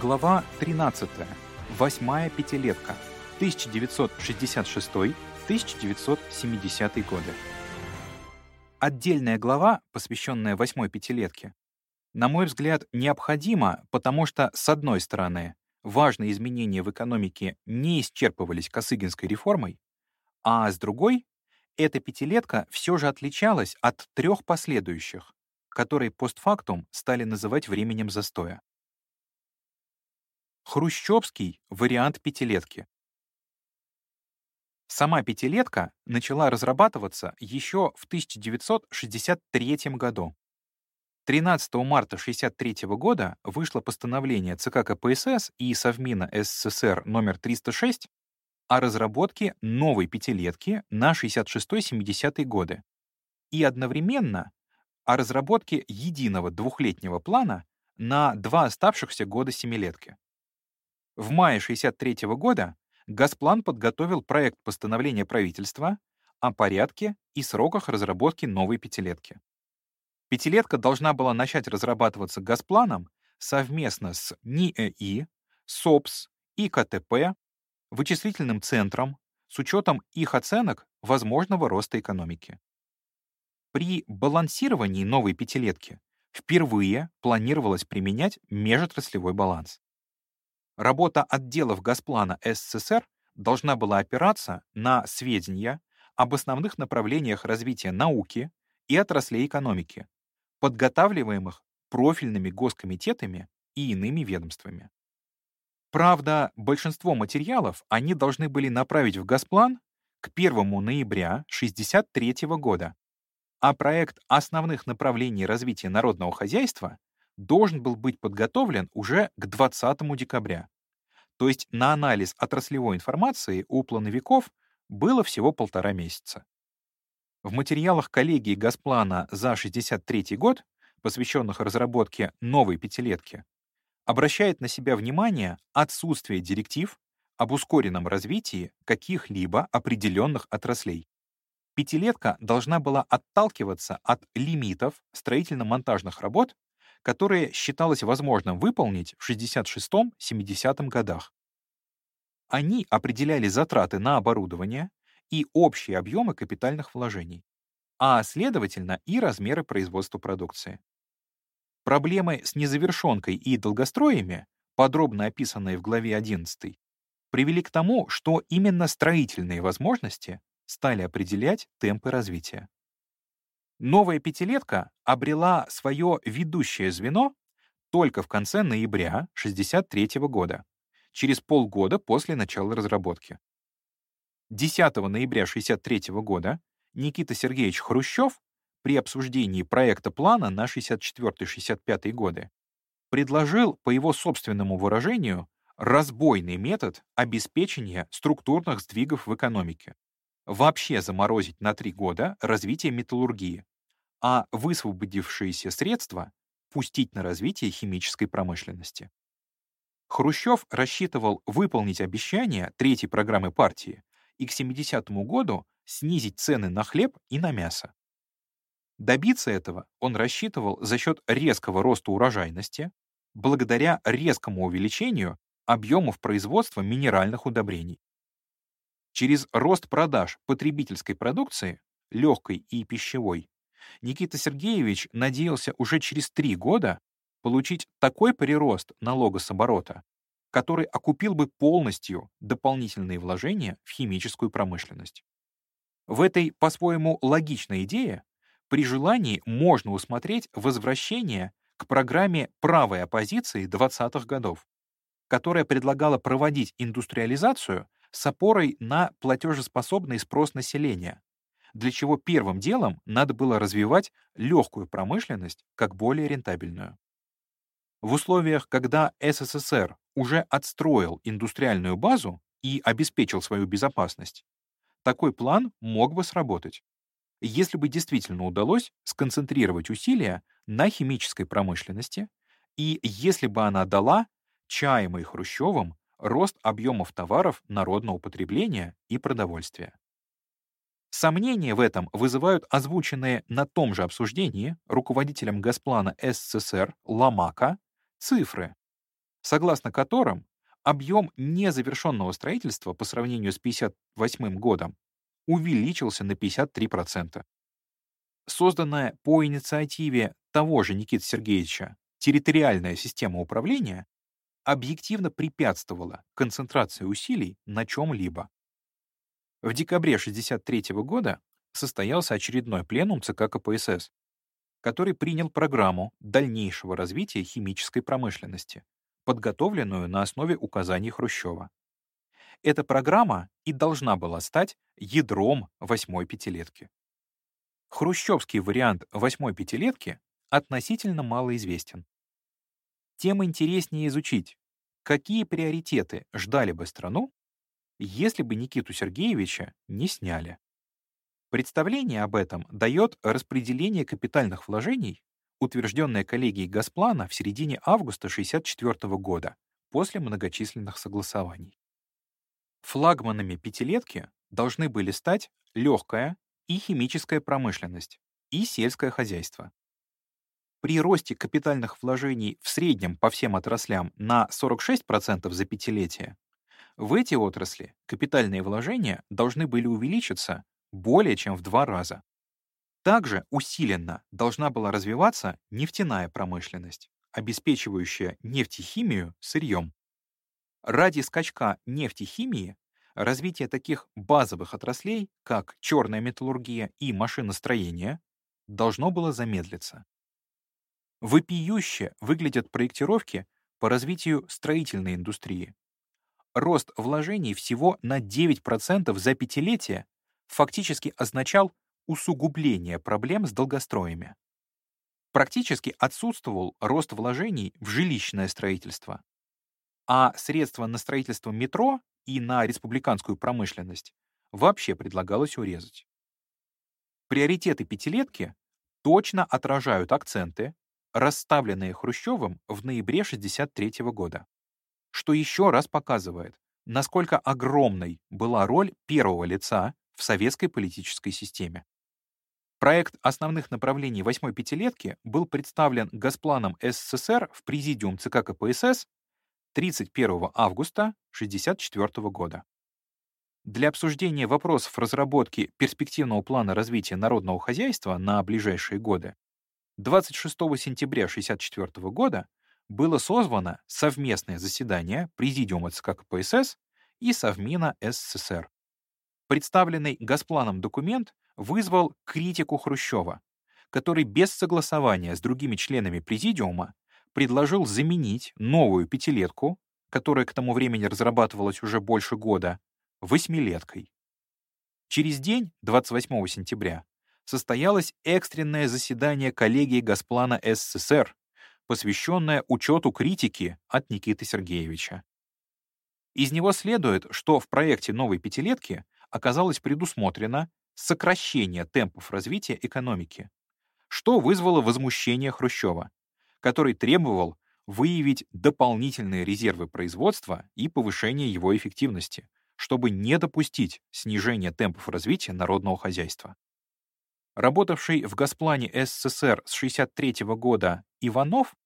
Глава 13. Восьмая пятилетка. 1966-1970 годы. Отдельная глава, посвященная восьмой пятилетке, на мой взгляд, необходима, потому что, с одной стороны, важные изменения в экономике не исчерпывались Косыгинской реформой, а с другой, эта пятилетка все же отличалась от трех последующих, которые постфактум стали называть временем застоя. Хрущевский вариант пятилетки. Сама пятилетка начала разрабатываться еще в 1963 году. 13 марта 1963 года вышло постановление ЦК КПСС и Совмина СССР номер 306 о разработке новой пятилетки на 66-70 годы и одновременно о разработке единого двухлетнего плана на два оставшихся года семилетки. В мае 1963 года Газплан подготовил проект постановления правительства о порядке и сроках разработки новой пятилетки. Пятилетка должна была начать разрабатываться Газпланом совместно с НИЭИ, СОПС, ИКТП, вычислительным центром, с учетом их оценок возможного роста экономики. При балансировании новой пятилетки впервые планировалось применять межотраслевой баланс. Работа отделов Газплана СССР должна была опираться на сведения об основных направлениях развития науки и отраслей экономики, подготавливаемых профильными госкомитетами и иными ведомствами. Правда, большинство материалов они должны были направить в Газплан к 1 ноября 1963 года, а проект основных направлений развития народного хозяйства должен был быть подготовлен уже к 20 декабря. То есть на анализ отраслевой информации у плановиков было всего полтора месяца. В материалах коллегии Газплана за 63 год, посвященных разработке новой пятилетки, обращает на себя внимание отсутствие директив об ускоренном развитии каких-либо определенных отраслей. Пятилетка должна была отталкиваться от лимитов строительно-монтажных работ, которые считалось возможным выполнить в 66-70 годах. Они определяли затраты на оборудование, и общие объемы капитальных вложений, а, следовательно, и размеры производства продукции. Проблемы с незавершенкой и долгостроями, подробно описанные в главе 11, привели к тому, что именно строительные возможности стали определять темпы развития. Новая пятилетка обрела свое ведущее звено только в конце ноября 1963 года, через полгода после начала разработки. 10 ноября 1963 года Никита Сергеевич Хрущев при обсуждении проекта плана на 64-65 годы предложил, по его собственному выражению, разбойный метод обеспечения структурных сдвигов в экономике. Вообще заморозить на три года развитие металлургии, а высвободившиеся средства пустить на развитие химической промышленности. Хрущев рассчитывал выполнить обещание третьей программы партии и к 70-му году снизить цены на хлеб и на мясо. Добиться этого он рассчитывал за счет резкого роста урожайности, благодаря резкому увеличению объемов производства минеральных удобрений. Через рост продаж потребительской продукции, легкой и пищевой, Никита Сергеевич надеялся уже через три года получить такой прирост налога с оборота, который окупил бы полностью дополнительные вложения в химическую промышленность. В этой, по-своему, логичной идее при желании можно усмотреть возвращение к программе правой оппозиции 20-х годов, которая предлагала проводить индустриализацию с опорой на платежеспособный спрос населения, для чего первым делом надо было развивать легкую промышленность как более рентабельную. В условиях, когда СССР уже отстроил индустриальную базу и обеспечил свою безопасность, такой план мог бы сработать, если бы действительно удалось сконцентрировать усилия на химической промышленности и если бы она дала чаемый Хрущевым рост объемов товаров народного потребления и продовольствия. Сомнения в этом вызывают озвученные на том же обсуждении руководителем Газплана СССР Ламака цифры. согласно которым объем незавершенного строительства по сравнению с 1958 годом увеличился на 53%. Созданная по инициативе того же Никиты Сергеевича территориальная система управления объективно препятствовала концентрации усилий на чем-либо. В декабре 1963 года состоялся очередной пленум ЦК КПСС, который принял программу дальнейшего развития химической промышленности, подготовленную на основе указаний Хрущева. Эта программа и должна была стать ядром восьмой пятилетки. Хрущевский вариант восьмой пятилетки относительно малоизвестен. Тем интереснее изучить, какие приоритеты ждали бы страну, если бы Никиту Сергеевича не сняли. Представление об этом дает распределение капитальных вложений, утвержденное коллегией Госплана в середине августа 1964 года, после многочисленных согласований. Флагманами пятилетки должны были стать легкая и химическая промышленность и сельское хозяйство. При росте капитальных вложений в среднем по всем отраслям на 46% за пятилетие, в эти отрасли капитальные вложения должны были увеличиться более чем в два раза. Также усиленно должна была развиваться нефтяная промышленность, обеспечивающая нефтехимию сырьем. Ради скачка нефтехимии развитие таких базовых отраслей, как черная металлургия и машиностроение, должно было замедлиться. Вопиюще выглядят проектировки по развитию строительной индустрии. Рост вложений всего на 9% за пятилетие фактически означал усугубление проблем с долгостроями. Практически отсутствовал рост вложений в жилищное строительство, а средства на строительство метро и на республиканскую промышленность вообще предлагалось урезать. Приоритеты пятилетки точно отражают акценты, расставленные Хрущевым в ноябре 1963 года, что еще раз показывает, насколько огромной была роль первого лица в советской политической системе. Проект основных направлений восьмой пятилетки был представлен Госпланом СССР в Президиум ЦК КПСС 31 августа 1964 года. Для обсуждения вопросов разработки перспективного плана развития народного хозяйства на ближайшие годы 26 сентября 1964 года было созвано совместное заседание Президиума ЦК КПСС и Совмина СССР. Представленный Госпланом документ вызвал критику Хрущева, который без согласования с другими членами Президиума предложил заменить новую пятилетку, которая к тому времени разрабатывалась уже больше года, восьмилеткой. Через день, 28 сентября, состоялось экстренное заседание коллегии Госплана СССР, посвященное учету критики от Никиты Сергеевича. Из него следует, что в проекте новой пятилетки оказалось предусмотрено сокращение темпов развития экономики, что вызвало возмущение Хрущева, который требовал выявить дополнительные резервы производства и повышение его эффективности, чтобы не допустить снижения темпов развития народного хозяйства. Работавший в Госплане СССР с 1963 года Иванов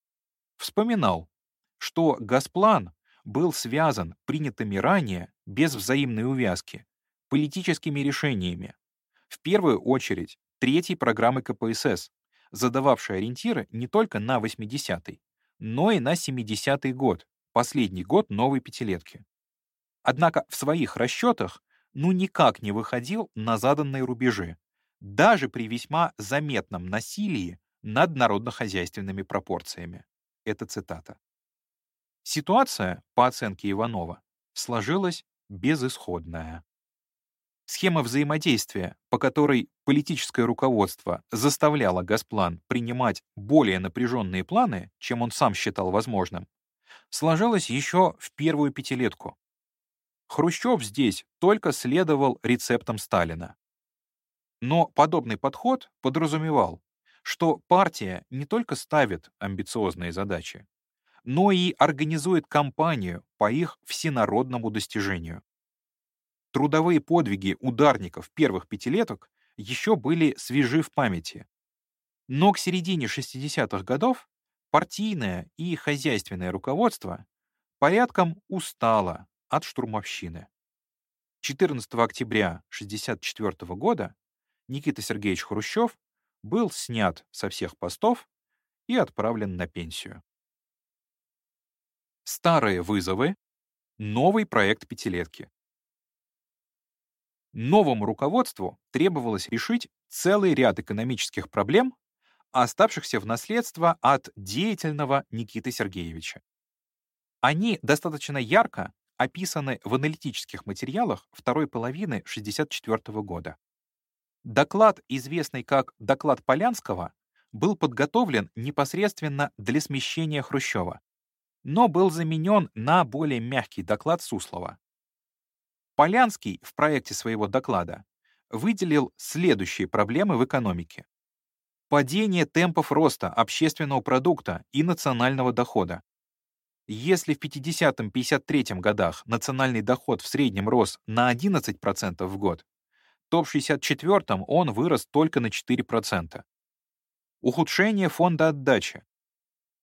вспоминал, что Госплан был связан принятыми ранее, без взаимной увязки, политическими решениями. В первую очередь, третьей программы КПСС, задававшей ориентиры не только на 80-й, но и на 70-й год, последний год новой пятилетки. Однако в своих расчетах ну никак не выходил на заданные рубежи, даже при весьма заметном насилии над народно-хозяйственными пропорциями. Это цитата. Ситуация, по оценке Иванова, сложилась безысходная. Схема взаимодействия, по которой политическое руководство заставляло Госплан принимать более напряженные планы, чем он сам считал возможным, сложилась еще в первую пятилетку. Хрущев здесь только следовал рецептам Сталина. Но подобный подход подразумевал, что партия не только ставит амбициозные задачи, но и организует кампанию по их всенародному достижению. Трудовые подвиги ударников первых пятилеток еще были свежи в памяти. Но к середине 60-х годов партийное и хозяйственное руководство порядком устала от штурмовщины. 14 октября 1964 года Никита Сергеевич Хрущев был снят со всех постов и отправлен на пенсию. Старые вызовы, новый проект пятилетки. Новому руководству требовалось решить целый ряд экономических проблем, оставшихся в наследство от деятельного Никиты Сергеевича. Они достаточно ярко описаны в аналитических материалах второй половины 1964 года. Доклад, известный как «Доклад Полянского», был подготовлен непосредственно для смещения Хрущева, но был заменен на более мягкий доклад Суслова. Полянский в проекте своего доклада выделил следующие проблемы в экономике. Падение темпов роста общественного продукта и национального дохода. Если в 50-53 годах национальный доход в среднем рос на 11% в год, то в 64-м он вырос только на 4%. Ухудшение фонда отдачи.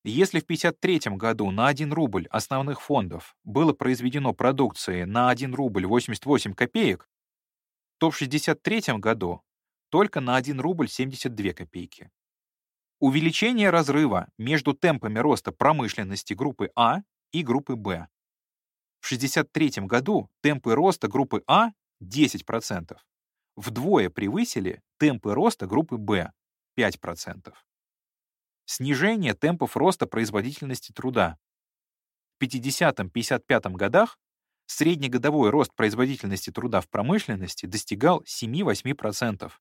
Если в 1953 году на 1 рубль основных фондов было произведено продукции на 1 рубль 88 копеек, то в 1963 году только на 1 рубль 72 копейки. Увеличение разрыва между темпами роста промышленности группы А и группы Б. В 1963 году темпы роста группы А 10%, вдвое превысили темпы роста группы Б 5%. Снижение темпов роста производительности труда. В 50-55 годах среднегодовой рост производительности труда в промышленности достигал 7-8%.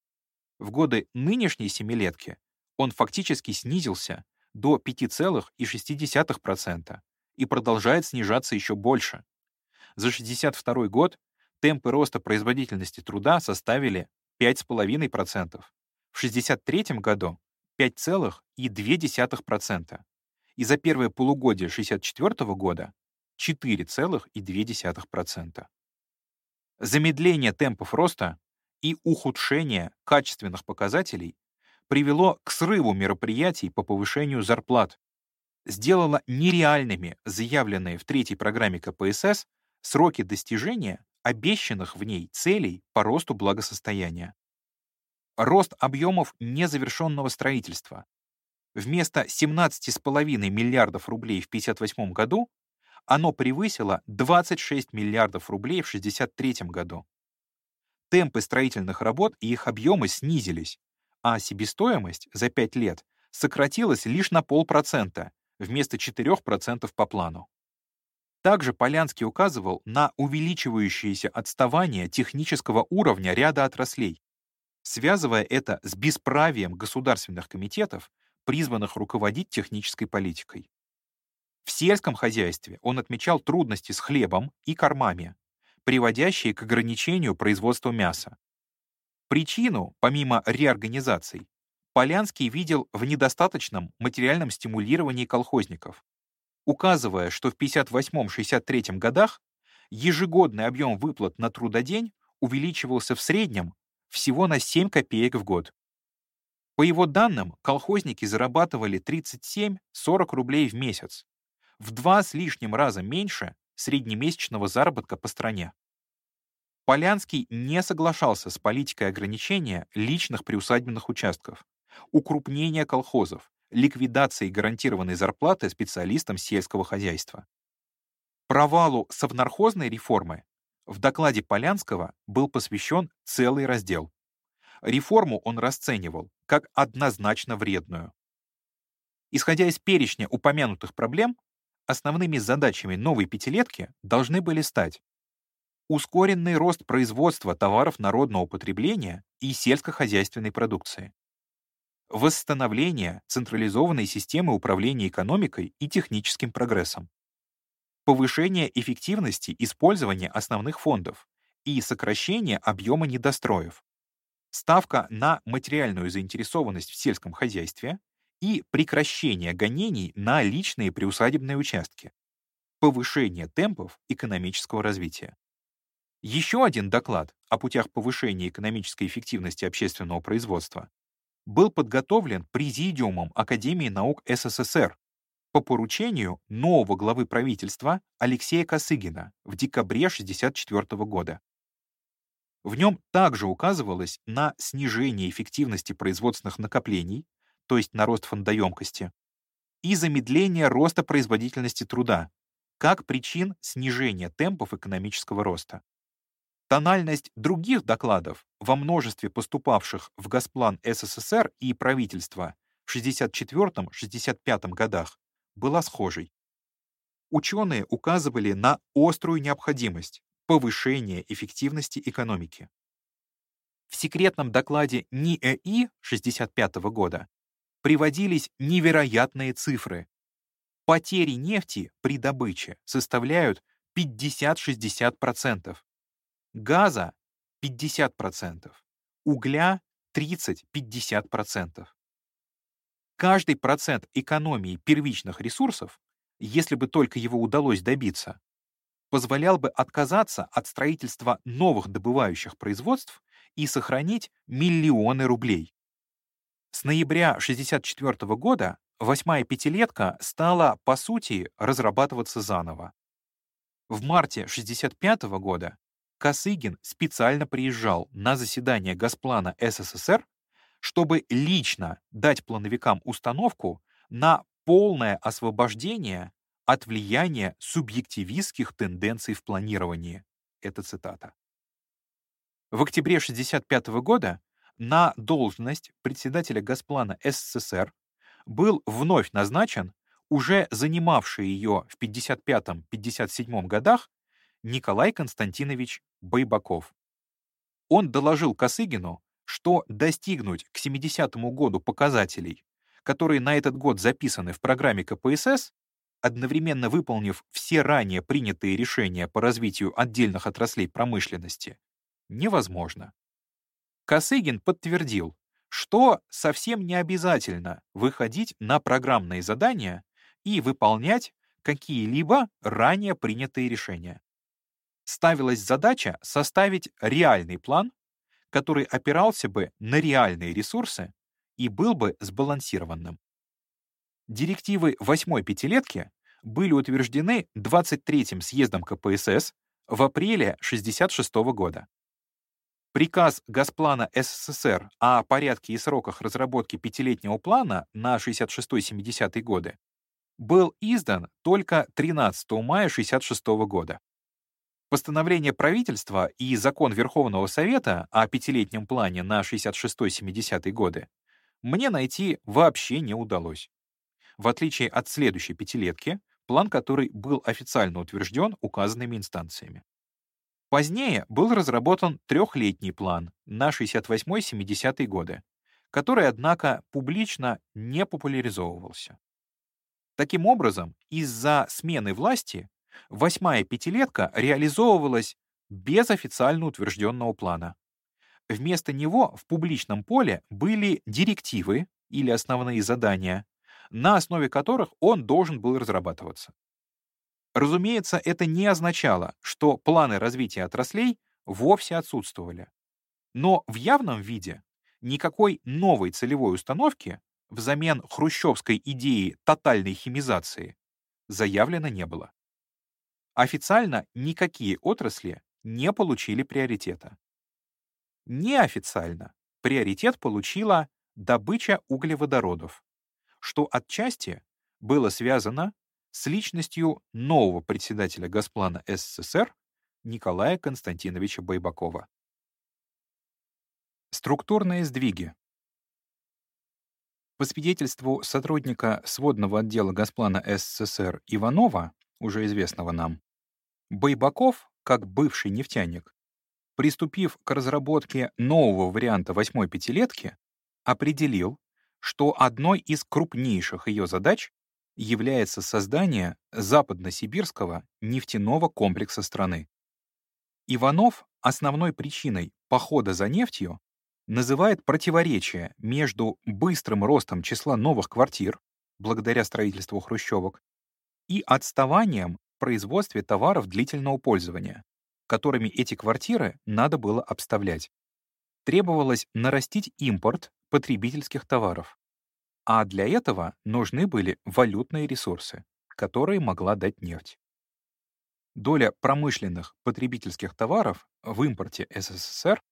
В годы нынешней семилетки он фактически снизился до 5,6% и продолжает снижаться еще больше. За 62 год темпы роста производительности труда составили 5,5%. В 63 году 5,2%. И за первое полугодие 1964 года 4,2%. Замедление темпов роста и ухудшение качественных показателей привело к срыву мероприятий по повышению зарплат, сделало нереальными заявленные в третьей программе КПСС сроки достижения обещанных в ней целей по росту благосостояния. Рост объемов незавершенного строительства. Вместо 17,5 миллиардов рублей в 1958 году оно превысило 26 миллиардов рублей в 1963 году. Темпы строительных работ и их объемы снизились, а себестоимость за 5 лет сократилась лишь на полпроцента вместо 4% по плану. Также Полянский указывал на увеличивающееся отставание технического уровня ряда отраслей, связывая это с бесправием государственных комитетов, призванных руководить технической политикой. В сельском хозяйстве он отмечал трудности с хлебом и кормами, приводящие к ограничению производства мяса. Причину, помимо реорганизаций, Полянский видел в недостаточном материальном стимулировании колхозников, указывая, что в 58-63 годах ежегодный объем выплат на трудодень увеличивался в среднем всего на 7 копеек в год. По его данным, колхозники зарабатывали 37-40 рублей в месяц, в два с лишним раза меньше среднемесячного заработка по стране. Полянский не соглашался с политикой ограничения личных приусадебных участков, укрупнения колхозов, ликвидации гарантированной зарплаты специалистам сельского хозяйства. Провалу совнархозной реформы в докладе Полянского был посвящен целый раздел. Реформу он расценивал как однозначно вредную. Исходя из перечня упомянутых проблем, основными задачами новой пятилетки должны были стать ускоренный рост производства товаров народного потребления и сельскохозяйственной продукции, восстановление централизованной системы управления экономикой и техническим прогрессом, повышение эффективности использования основных фондов и сокращение объема недостроев, ставка на материальную заинтересованность в сельском хозяйстве и прекращение гонений на личные приусадебные участки, повышение темпов экономического развития. Еще один доклад о путях повышения экономической эффективности общественного производства был подготовлен Президиумом Академии наук СССР по поручению нового главы правительства Алексея Косыгина в декабре 1964 года. В нем также указывалось на снижение эффективности производственных накоплений, то есть на рост фондоемкости, и замедление роста производительности труда, как причин снижения темпов экономического роста. Тональность других докладов во множестве поступавших в Госплан СССР и правительства в 64-65 годах была схожей. Ученые указывали на острую необходимость повышения эффективности экономики. В секретном докладе НИЭИ 65 года приводились невероятные цифры. Потери нефти при добыче составляют 50-60%, газа — 50%, угля — 30-50%. Каждый процент экономии первичных ресурсов, если бы только его удалось добиться, позволял бы отказаться от строительства новых добывающих производств и сохранить миллионы рублей. С ноября 1964 года восьмая пятилетка стала, по сути, разрабатываться заново. В марте 1965 года Косыгин специально приезжал на заседание Госплана СССР чтобы лично дать плановикам установку на полное освобождение от влияния субъективистских тенденций в планировании. Это цитата. В октябре 1965 года на должность председателя Госплана СССР был вновь назначен уже занимавший ее в 1955-1957 годах Николай Константинович Байбаков. Он доложил Косыгину, что достигнуть к 70-му году показателей, которые на этот год записаны в программе КПСС, одновременно выполнив все ранее принятые решения по развитию отдельных отраслей промышленности, невозможно. Косыгин подтвердил, что совсем не обязательно выходить на программные задания и выполнять какие-либо ранее принятые решения. Ставилась задача составить реальный план который опирался бы на реальные ресурсы и был бы сбалансированным. Директивы восьмой пятилетки были утверждены 23-м съездом КПСС в апреле 1966 года. Приказ Госплана СССР о порядке и сроках разработки пятилетнего плана на 66-70 годы был издан только 13 мая 1966 года. Постановление правительства и закон Верховного Совета о пятилетнем плане на 66-70 годы мне найти вообще не удалось. В отличие от следующей пятилетки, план который был официально утвержден указанными инстанциями. Позднее был разработан трехлетний план на 68-70 годы, который, однако, публично не популяризовывался. Таким образом, из-за смены власти Восьмая пятилетка реализовывалась без официально утвержденного плана. Вместо него в публичном поле были директивы или основные задания, на основе которых он должен был разрабатываться. Разумеется, это не означало, что планы развития отраслей вовсе отсутствовали. Но в явном виде никакой новой целевой установки взамен хрущевской идеи тотальной химизации заявлено не было. Официально никакие отрасли не получили приоритета. Неофициально приоритет получила добыча углеводородов, что отчасти было связано с личностью нового председателя Госплана СССР Николая Константиновича Байбакова. Структурные сдвиги. По свидетельству сотрудника сводного отдела Госплана СССР Иванова, уже известного нам, Байбаков, как бывший нефтяник, приступив к разработке нового варианта восьмой пятилетки, определил, что одной из крупнейших ее задач является создание западносибирского нефтяного комплекса страны. Иванов основной причиной похода за нефтью называет противоречие между быстрым ростом числа новых квартир, благодаря строительству хрущевок, и отставанием производстве товаров длительного пользования, которыми эти квартиры надо было обставлять. Требовалось нарастить импорт потребительских товаров. А для этого нужны были валютные ресурсы, которые могла дать нефть. Доля промышленных потребительских товаров в импорте СССР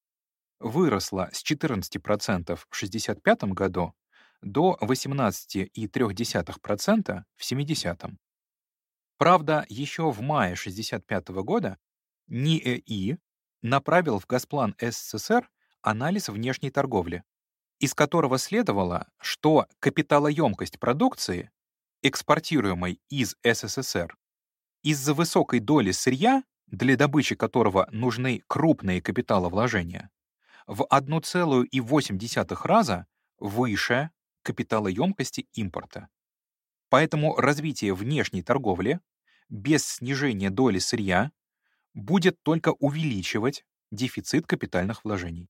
выросла с 14% в 1965 году до 18,3% в 70 -м. Правда, еще в мае 1965 года НИЭИ направил в Госплан СССР анализ внешней торговли, из которого следовало, что капиталоемкость продукции, экспортируемой из СССР, из-за высокой доли сырья, для добычи которого нужны крупные капиталовложения, в 1,8 раза выше капиталоемкости импорта. Поэтому развитие внешней торговли без снижения доли сырья будет только увеличивать дефицит капитальных вложений.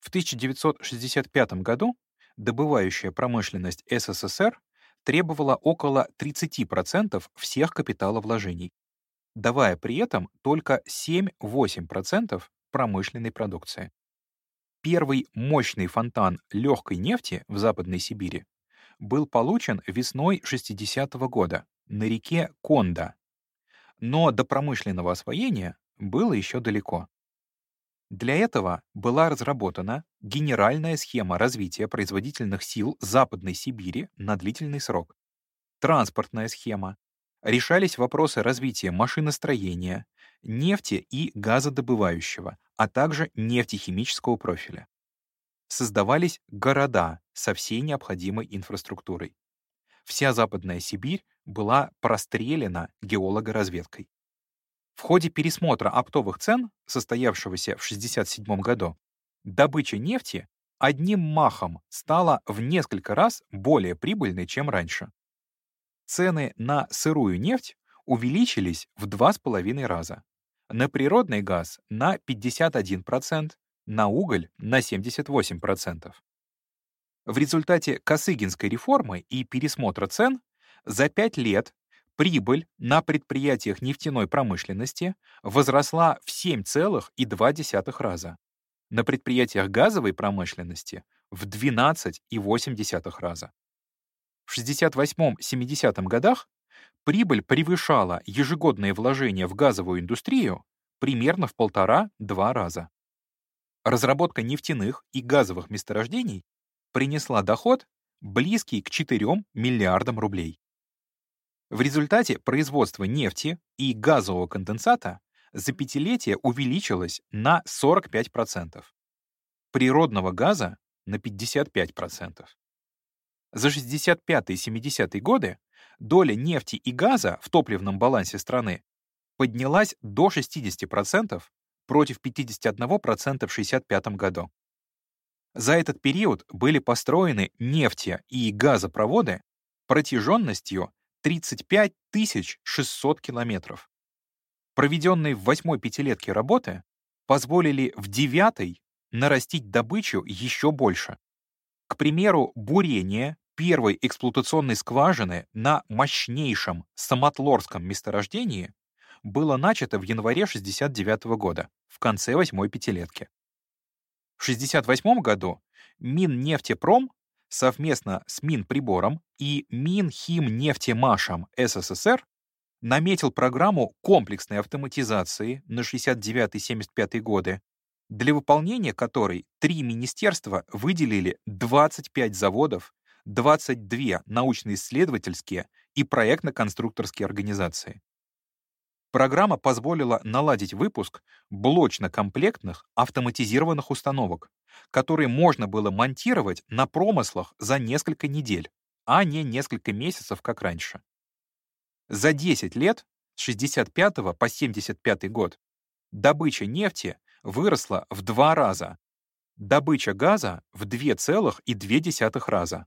В 1965 году добывающая промышленность СССР требовала около 30% всех капиталовложений, давая при этом только 7-8% промышленной продукции. Первый мощный фонтан легкой нефти в Западной Сибири был получен весной 60 -го года на реке Конда, но до промышленного освоения было еще далеко. Для этого была разработана генеральная схема развития производительных сил Западной Сибири на длительный срок, транспортная схема, решались вопросы развития машиностроения, нефти и газодобывающего, а также нефтехимического профиля. Создавались города со всей необходимой инфраструктурой. Вся Западная Сибирь была прострелена геологоразведкой. В ходе пересмотра оптовых цен, состоявшегося в 1967 году, добыча нефти одним махом стала в несколько раз более прибыльной, чем раньше. Цены на сырую нефть увеличились в 2,5 раза, на природный газ на 51%, на уголь на 78%. В результате Косыгинской реформы и пересмотра цен за 5 лет прибыль на предприятиях нефтяной промышленности возросла в 7,2 раза, на предприятиях газовой промышленности в 12,8 раза. В 68-70 годах прибыль превышала ежегодные вложения в газовую индустрию примерно в полтора-два раза. Разработка нефтяных и газовых месторождений принесла доход, близкий к 4 миллиардам рублей. В результате производство нефти и газового конденсата за пятилетие увеличилось на 45%, природного газа — на 55%. За 65-70 годы доля нефти и газа в топливном балансе страны поднялась до 60% против 51% в 1965 году. За этот период были построены нефти- и газопроводы протяженностью 35 600 километров. Проведенные в восьмой пятилетке работы позволили в девятой нарастить добычу еще больше. К примеру, бурение первой эксплуатационной скважины на мощнейшем Самотлорском месторождении было начато в январе 1969 года, в конце восьмой пятилетки. В 1968 году Миннефтепром совместно с Минприбором и Минхимнефтемашем СССР наметил программу комплексной автоматизации на 69-75 годы, для выполнения которой три министерства выделили 25 заводов, 22 научно-исследовательские и проектно-конструкторские организации. Программа позволила наладить выпуск блочно-комплектных автоматизированных установок, которые можно было монтировать на промыслах за несколько недель, а не несколько месяцев, как раньше. За 10 лет, с 65 по 75 год, добыча нефти выросла в два раза, добыча газа в 2,2 раза,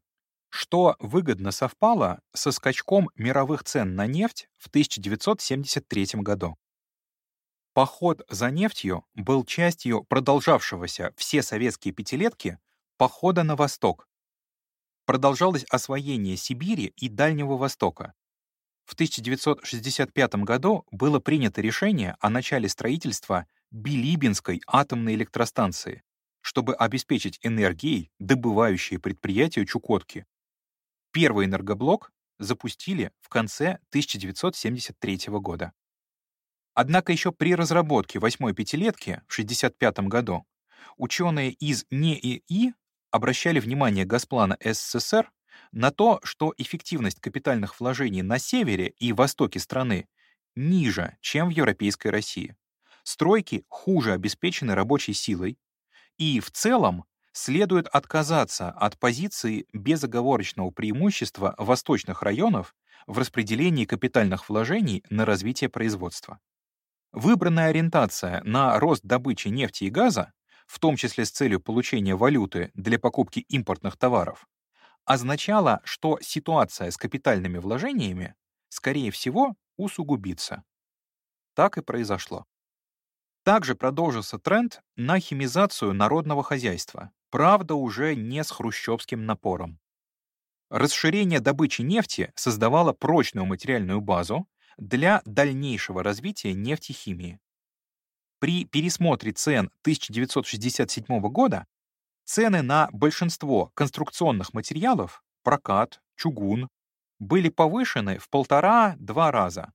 что выгодно совпало со скачком мировых цен на нефть в 1973 году. Поход за нефтью был частью продолжавшегося все советские пятилетки похода на восток. Продолжалось освоение Сибири и Дальнего Востока. В 1965 году было принято решение о начале строительства Билибинской атомной электростанции, чтобы обеспечить энергией добывающие предприятия Чукотки, Первый энергоблок запустили в конце 1973 года. Однако еще при разработке восьмой пятилетки в 1965 году ученые из НЕИИ обращали внимание Госплана СССР на то, что эффективность капитальных вложений на севере и востоке страны ниже, чем в европейской России. Стройки хуже обеспечены рабочей силой, и в целом следует отказаться от позиции безоговорочного преимущества восточных районов в распределении капитальных вложений на развитие производства. Выбранная ориентация на рост добычи нефти и газа, в том числе с целью получения валюты для покупки импортных товаров, означала, что ситуация с капитальными вложениями, скорее всего, усугубится. Так и произошло. Также продолжился тренд на химизацию народного хозяйства, правда уже не с хрущевским напором. Расширение добычи нефти создавало прочную материальную базу для дальнейшего развития нефтехимии. При пересмотре цен 1967 года цены на большинство конструкционных материалов, прокат, чугун, были повышены в полтора-два раза,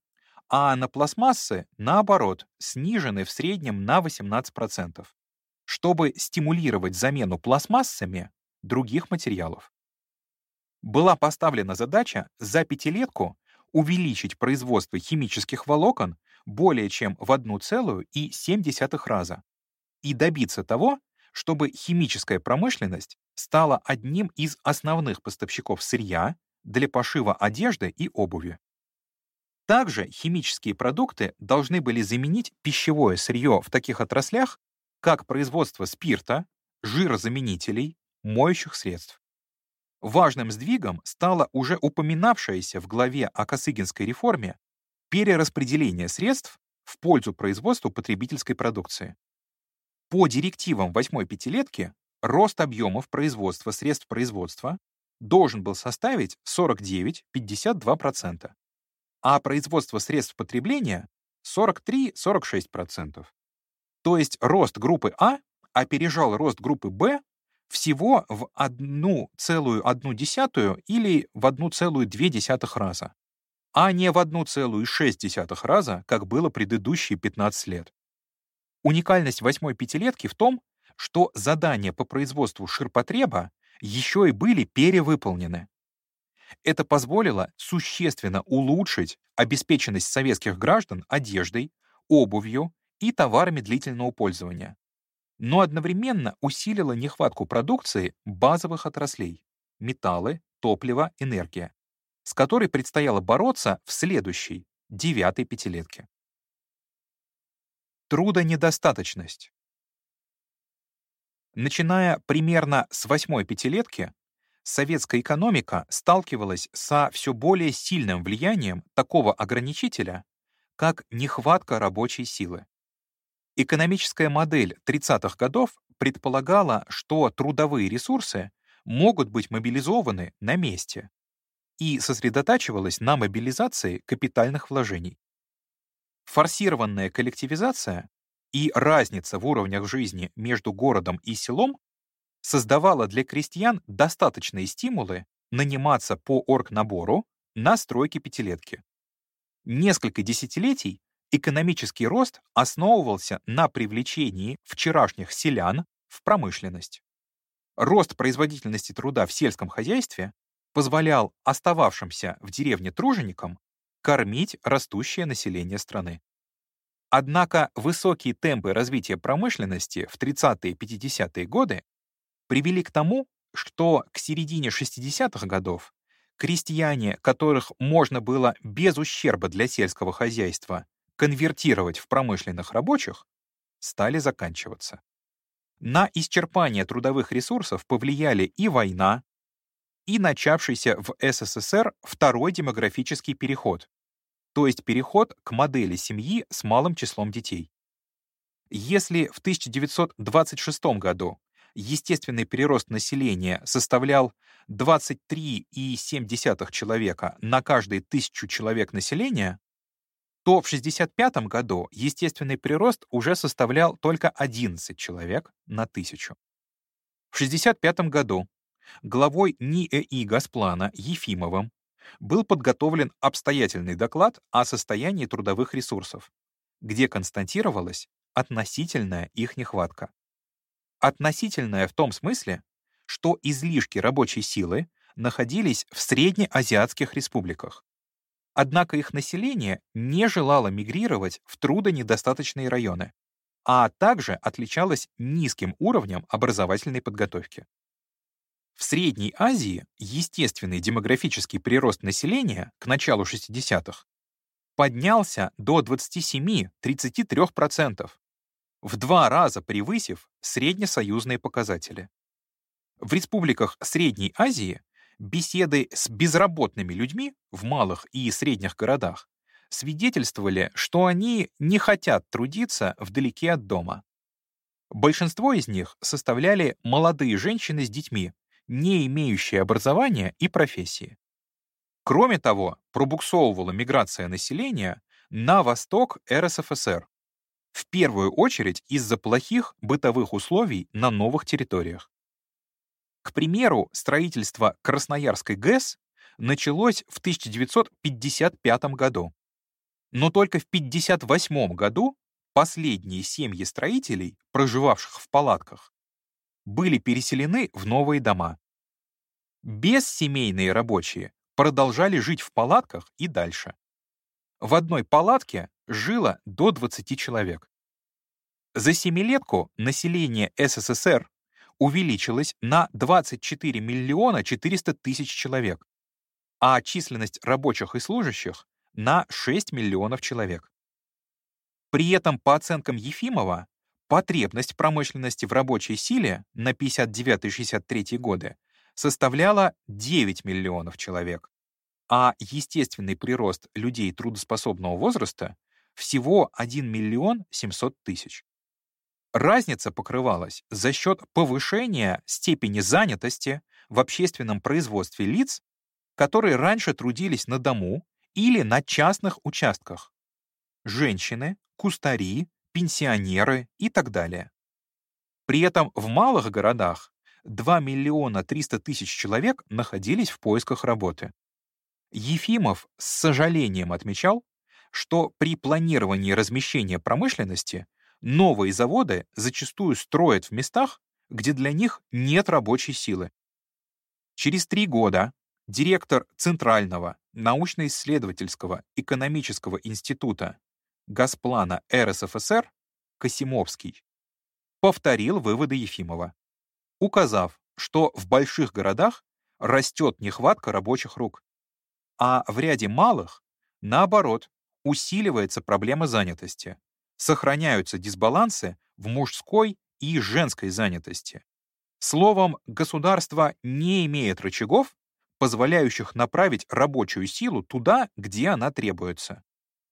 а на пластмассы, наоборот, снижены в среднем на 18%, чтобы стимулировать замену пластмассами других материалов. Была поставлена задача за пятилетку увеличить производство химических волокон более чем в 1,7 раза и добиться того, чтобы химическая промышленность стала одним из основных поставщиков сырья для пошива одежды и обуви. Также химические продукты должны были заменить пищевое сырье в таких отраслях, как производство спирта, жирозаменителей, моющих средств. Важным сдвигом стало уже упоминавшееся в главе о Косыгинской реформе перераспределение средств в пользу производства потребительской продукции. По директивам восьмой пятилетки рост объемов производства средств производства должен был составить 49-52%, а производство средств потребления — 43-46%. То есть рост группы А опережал рост группы Б всего в 1,1 или в 1,2 раза, а не в 1,6 раза, как было предыдущие 15 лет. Уникальность восьмой пятилетки в том, что задания по производству ширпотреба еще и были перевыполнены. Это позволило существенно улучшить обеспеченность советских граждан одеждой, обувью и товарами длительного пользования, но одновременно усилило нехватку продукции базовых отраслей — металлы, топливо, энергия, с которой предстояло бороться в следующей, девятой пятилетке. Трудонедостаточность. Начиная примерно с восьмой пятилетки, советская экономика сталкивалась со все более сильным влиянием такого ограничителя, как нехватка рабочей силы. Экономическая модель 30-х годов предполагала, что трудовые ресурсы могут быть мобилизованы на месте и сосредотачивалась на мобилизации капитальных вложений. Форсированная коллективизация и разница в уровнях жизни между городом и селом создавала для крестьян достаточные стимулы наниматься по оргнабору на стройки пятилетки. Несколько десятилетий экономический рост основывался на привлечении вчерашних селян в промышленность. Рост производительности труда в сельском хозяйстве позволял остававшимся в деревне труженикам кормить растущее население страны. Однако высокие темпы развития промышленности в 30-е и 50-е годы привели к тому, что к середине 60-х годов крестьяне, которых можно было без ущерба для сельского хозяйства конвертировать в промышленных рабочих, стали заканчиваться. На исчерпание трудовых ресурсов повлияли и война, и начавшийся в СССР второй демографический переход, то есть переход к модели семьи с малым числом детей. Если в 1926 году естественный прирост населения составлял 23,7 человека на каждые тысячу человек населения, то в 1965 году естественный прирост уже составлял только 11 человек на тысячу. В 1965 году главой НИЭИ Госплана Ефимовым был подготовлен обстоятельный доклад о состоянии трудовых ресурсов, где констатировалась относительная их нехватка. Относительная в том смысле, что излишки рабочей силы находились в среднеазиатских республиках. Однако их население не желало мигрировать в трудонедостаточные районы, а также отличалось низким уровнем образовательной подготовки. В Средней Азии естественный демографический прирост населения к началу 60-х поднялся до 27-33%, в два раза превысив среднесоюзные показатели. В республиках Средней Азии беседы с безработными людьми в малых и средних городах свидетельствовали, что они не хотят трудиться вдалеке от дома. Большинство из них составляли молодые женщины с детьми, не имеющие образования и профессии. Кроме того, пробуксовывала миграция населения на восток РСФСР, в первую очередь из-за плохих бытовых условий на новых территориях. К примеру, строительство Красноярской ГЭС началось в 1955 году. Но только в 1958 году последние семьи строителей, проживавших в палатках, были переселены в новые дома. Бессемейные рабочие продолжали жить в палатках и дальше. В одной палатке жило до 20 человек. За семилетку население СССР увеличилось на 24 миллиона 400 тысяч человек, а численность рабочих и служащих — на 6 миллионов человек. При этом, по оценкам Ефимова, потребность промышленности в рабочей силе на 59-63 годы составляла 9 миллионов человек, а естественный прирост людей трудоспособного возраста всего 1 миллион 700 тысяч. Разница покрывалась за счет повышения степени занятости в общественном производстве лиц, которые раньше трудились на дому или на частных участках. Женщины, кустари, пенсионеры и так далее. При этом в малых городах 2 миллиона 300 тысяч человек находились в поисках работы. Ефимов с сожалением отмечал, что при планировании размещения промышленности новые заводы зачастую строят в местах, где для них нет рабочей силы. Через три года директор Центрального научно-исследовательского экономического института Госплана РСФСР Косимовский повторил выводы Ефимова, указав, что в больших городах растет нехватка рабочих рук, а в ряде малых, наоборот, усиливается проблема занятости, сохраняются дисбалансы в мужской и женской занятости. Словом, государство не имеет рычагов, позволяющих направить рабочую силу туда, где она требуется.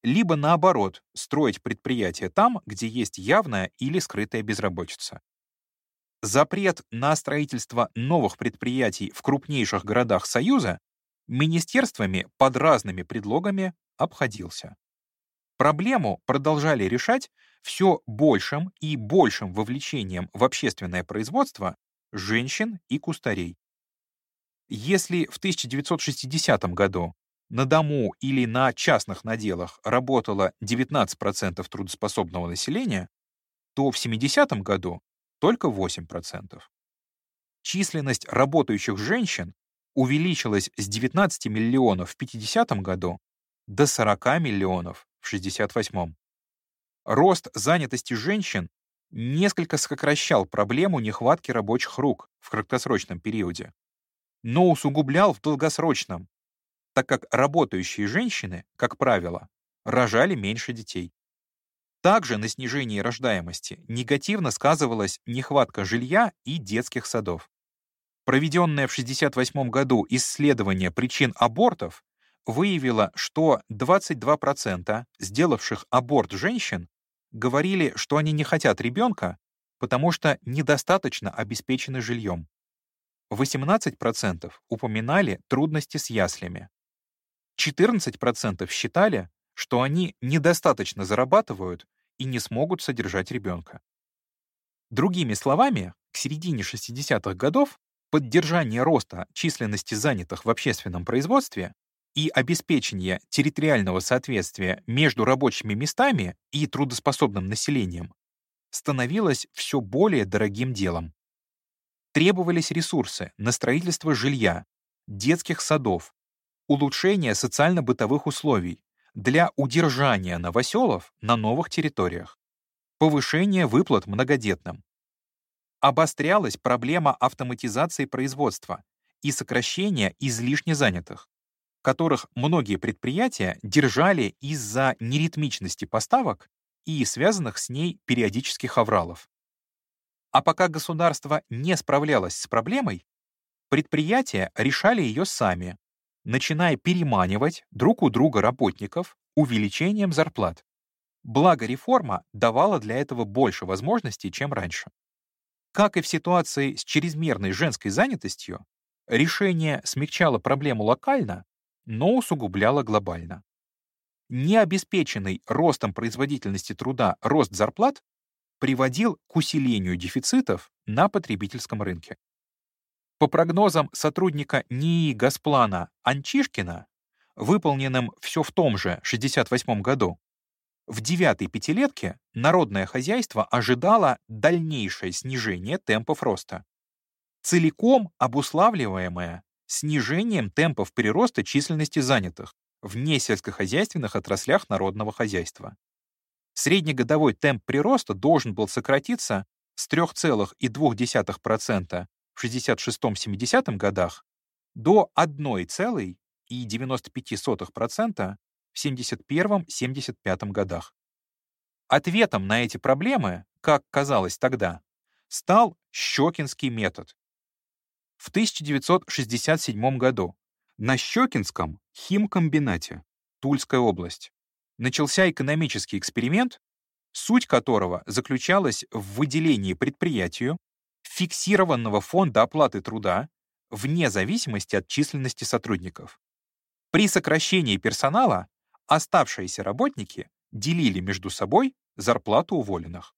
Либо наоборот, строить предприятия там, где есть явная или скрытая безработица. Запрет на строительство новых предприятий в крупнейших городах Союза министерствами под разными предлогами обходился. Проблему продолжали решать все большим и большим вовлечением в общественное производство женщин и кустарей. Если в 1960 году на дому или на частных наделах работало 19% трудоспособного населения, то в 70 году только 8%. Численность работающих женщин увеличилась с 19 миллионов в 50 году до 40 миллионов в 68-м. Рост занятости женщин несколько сокращал проблему нехватки рабочих рук в краткосрочном периоде, но усугублял в долгосрочном, так как работающие женщины, как правило, рожали меньше детей. Также на снижении рождаемости негативно сказывалась нехватка жилья и детских садов. Проведенное в 1968 году исследование причин абортов выявила, что 22% сделавших аборт женщин говорили, что они не хотят ребенка, потому что недостаточно обеспечены жильем. 18% упоминали трудности с яслями. 14% считали, что они недостаточно зарабатывают и не смогут содержать ребенка. Другими словами, к середине 60-х годов поддержание роста численности занятых в общественном производстве и обеспечение территориального соответствия между рабочими местами и трудоспособным населением становилось все более дорогим делом. Требовались ресурсы на строительство жилья, детских садов, улучшение социально-бытовых условий для удержания новоселов на новых территориях, повышение выплат многодетным. Обострялась проблема автоматизации производства и сокращения излишне занятых, которых многие предприятия держали из-за неритмичности поставок и связанных с ней периодических авралов. А пока государство не справлялось с проблемой, предприятия решали ее сами, начиная переманивать друг у друга работников увеличением зарплат. Благо реформа давала для этого больше возможностей, чем раньше. Как и в ситуации с чрезмерной женской занятостью, решение смягчало проблему локально, но усугубляло глобально. Необеспеченный ростом производительности труда рост зарплат приводил к усилению дефицитов на потребительском рынке. По прогнозам сотрудника НИИ Госплана Анчишкина, выполненным все в том же 1968 году, в девятой пятилетке народное хозяйство ожидало дальнейшее снижение темпов роста, целиком обуславливаемое снижением темпов прироста численности занятых в несельскохозяйственных отраслях народного хозяйства. Среднегодовой темп прироста должен был сократиться с 3,2% в 66-70 годах до 1,95% в 71-75 годах. Ответом на эти проблемы, как казалось тогда, стал Щекинский метод. В 1967 году на Щекинском химкомбинате, Тульская область, начался экономический эксперимент, суть которого заключалась в выделении предприятию фиксированного фонда оплаты труда вне зависимости от численности сотрудников. При сокращении персонала Оставшиеся работники делили между собой зарплату уволенных.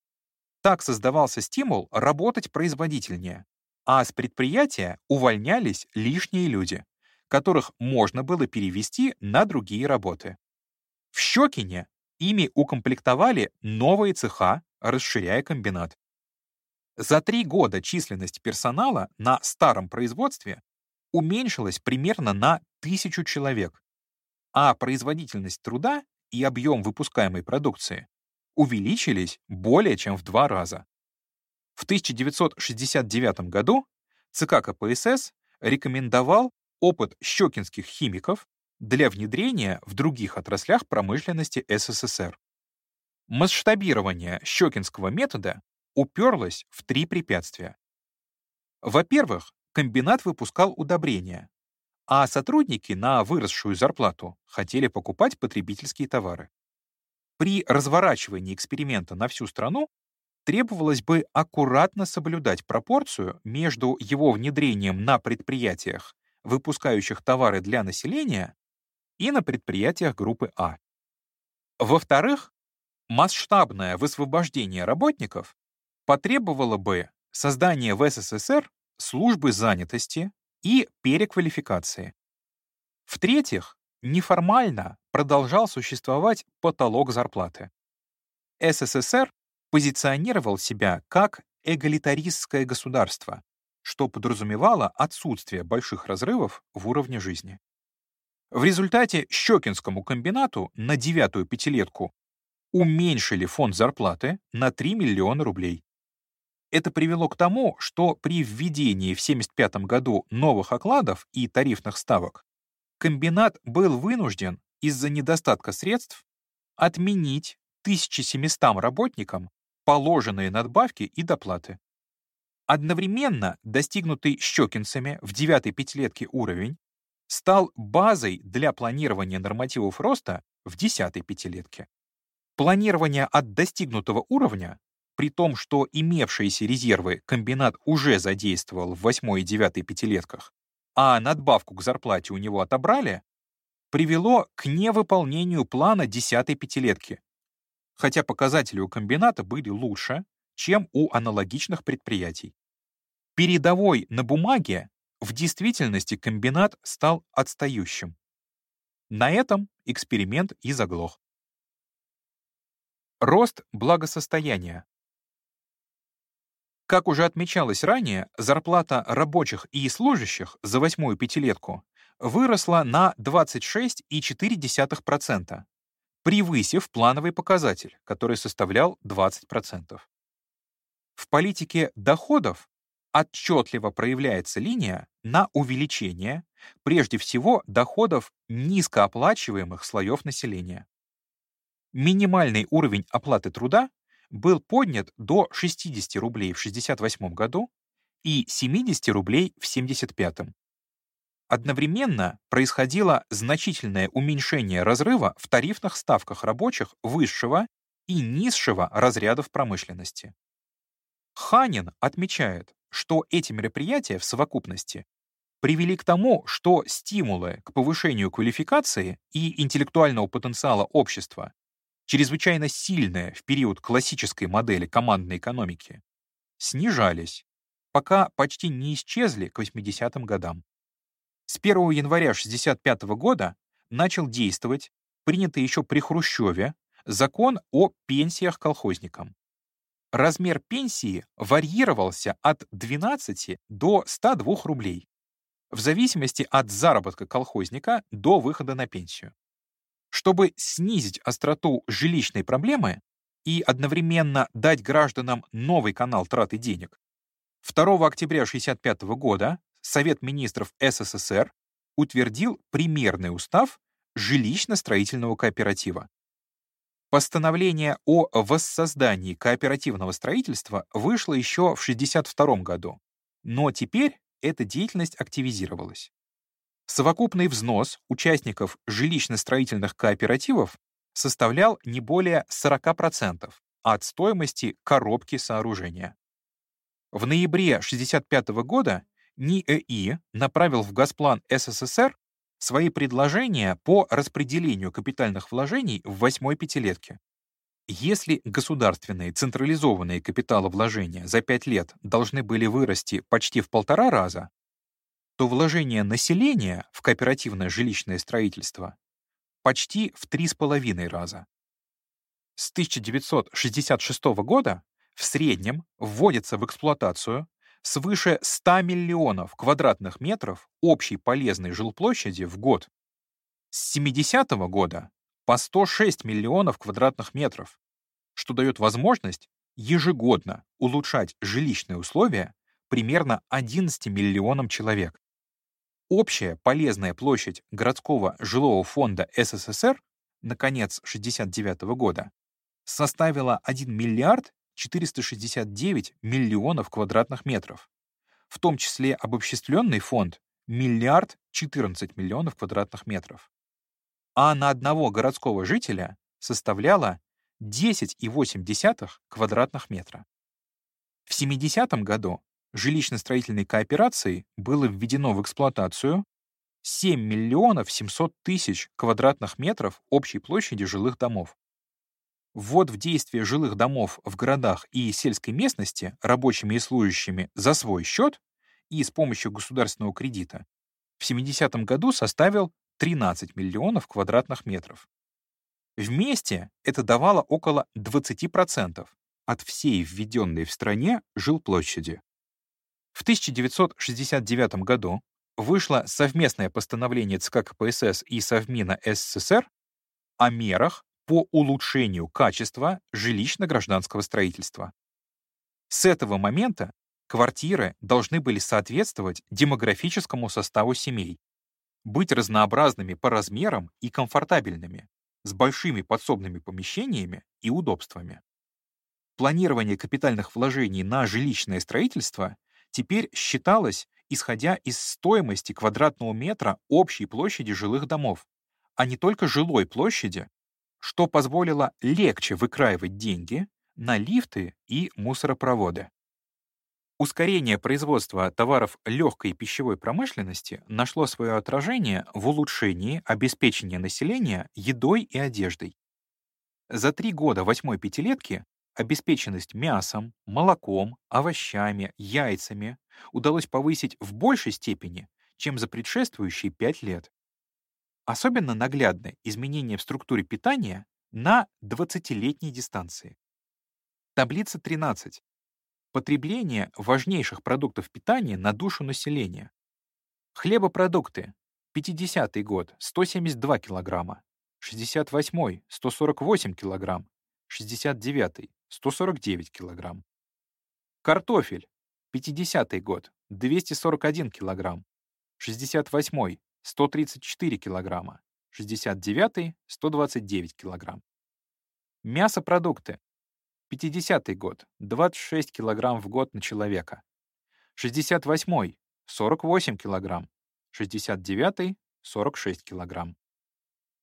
Так создавался стимул работать производительнее, а с предприятия увольнялись лишние люди, которых можно было перевести на другие работы. В Щекине ими укомплектовали новые цеха, расширяя комбинат. За три года численность персонала на старом производстве уменьшилась примерно на тысячу человек, а производительность труда и объем выпускаемой продукции увеличились более чем в два раза. В 1969 году ЦК КПСС рекомендовал опыт щекинских химиков для внедрения в других отраслях промышленности СССР. Масштабирование щекинского метода уперлось в три препятствия. Во-первых, комбинат выпускал удобрения, а сотрудники на выросшую зарплату хотели покупать потребительские товары. При разворачивании эксперимента на всю страну требовалось бы аккуратно соблюдать пропорцию между его внедрением на предприятиях, выпускающих товары для населения, и на предприятиях группы А. Во-вторых, масштабное высвобождение работников потребовало бы создания в СССР службы занятости и переквалификации. В-третьих, неформально продолжал существовать потолок зарплаты. СССР позиционировал себя как эгалитаристское государство, что подразумевало отсутствие больших разрывов в уровне жизни. В результате Щекинскому комбинату на девятую пятилетку уменьшили фонд зарплаты на 3 миллиона рублей. Это привело к тому, что при введении в 1975 году новых окладов и тарифных ставок комбинат был вынужден из-за недостатка средств отменить 1700 работникам положенные надбавки и доплаты. Одновременно достигнутый щекинцами в девятой пятилетке уровень стал базой для планирования нормативов роста в десятой пятилетке. Планирование от достигнутого уровня при том, что имевшиеся резервы комбинат уже задействовал в 8 и 9 пятилетках, а надбавку к зарплате у него отобрали, привело к невыполнению плана 10 пятилетки, хотя показатели у комбината были лучше, чем у аналогичных предприятий. передовой на бумаге, в действительности комбинат стал отстающим. На этом эксперимент и заглох. Рост благосостояния. Как уже отмечалось ранее, зарплата рабочих и служащих за восьмую пятилетку выросла на 26,4%, превысив плановый показатель, который составлял 20%. В политике доходов отчетливо проявляется линия на увеличение, прежде всего, доходов низкооплачиваемых слоев населения. Минимальный уровень оплаты труда был поднят до 60 рублей в 1968 году и 70 рублей в 1975. Одновременно происходило значительное уменьшение разрыва в тарифных ставках рабочих высшего и низшего разрядов промышленности. Ханин отмечает, что эти мероприятия в совокупности привели к тому, что стимулы к повышению квалификации и интеллектуального потенциала общества, чрезвычайно сильные в период классической модели командной экономики, снижались, пока почти не исчезли к 80-м годам. С 1 января 1965 года начал действовать принятый еще при Хрущеве закон о пенсиях колхозникам. Размер пенсии варьировался от 12 до 102 рублей, в зависимости от заработка колхозника до выхода на пенсию. Чтобы снизить остроту жилищной проблемы и одновременно дать гражданам новый канал траты денег, 2 октября 1965 года Совет министров СССР утвердил примерный устав жилищно-строительного кооператива. Постановление о воссоздании кооперативного строительства вышло еще в 1962 году, но теперь эта деятельность активизировалась. Совокупный взнос участников жилищно-строительных кооперативов составлял не более 40% от стоимости коробки сооружения. В ноябре 1965 года НИЭИ направил в Госплан СССР свои предложения по распределению капитальных вложений в восьмой пятилетке. Если государственные централизованные капиталовложения за пять лет должны были вырасти почти в полтора раза, то вложения населения в кооперативное жилищное строительство почти в три с половиной раза. С 1966 года в среднем вводится в эксплуатацию свыше 100 миллионов квадратных метров общей полезной жилплощади в год. С 70 -го года по 106 миллионов квадратных метров, что дает возможность ежегодно улучшать жилищные условия примерно 11 миллионам человек. Общая полезная площадь городского жилого фонда СССР на конец 1969 года составила 1 миллиард 469 миллионов квадратных метров, в том числе обобществленный фонд — миллиард 14 миллионов квадратных метров. А на одного городского жителя составляла 10,8 квадратных метра. В 70 году жилищно-строительной кооперацией было введено в эксплуатацию 7 миллионов 700 тысяч квадратных метров общей площади жилых домов. Ввод в действие жилых домов в городах и сельской местности рабочими и служащими за свой счет и с помощью государственного кредита в 70-м году составил 13 миллионов квадратных метров. Вместе это давало около 20% от всей введенной в стране жилплощади. В 1969 году вышло совместное постановление ЦК КПСС и Совмина СССР о мерах по улучшению качества жилищно-гражданского строительства. С этого момента квартиры должны были соответствовать демографическому составу семей, быть разнообразными по размерам и комфортабельными, с большими подсобными помещениями и удобствами. Планирование капитальных вложений на жилищное строительство теперь считалось, исходя из стоимости квадратного метра общей площади жилых домов, а не только жилой площади, что позволило легче выкраивать деньги на лифты и мусоропроводы. Ускорение производства товаров легкой пищевой промышленности нашло свое отражение в улучшении обеспечения населения едой и одеждой. За три года восьмой пятилетки обеспеченность мясом, молоком, овощами, яйцами удалось повысить в большей степени, чем за предшествующие пять лет. Особенно наглядны изменения в структуре питания на 20-летней дистанции. Таблица 13. Потребление важнейших продуктов питания на душу населения. Хлебопродукты. 50 год — 172 килограмма. 68 — 148 килограмм. 69 — 149 килограмм. Картофель. 50 год — 241 килограмм. 68 — 134 килограмма. 69 — 129 килограмм. Мясопродукты. 50 год — 26 килограмм в год на человека. 68 — 48 килограмм. 69 — 46 килограмм.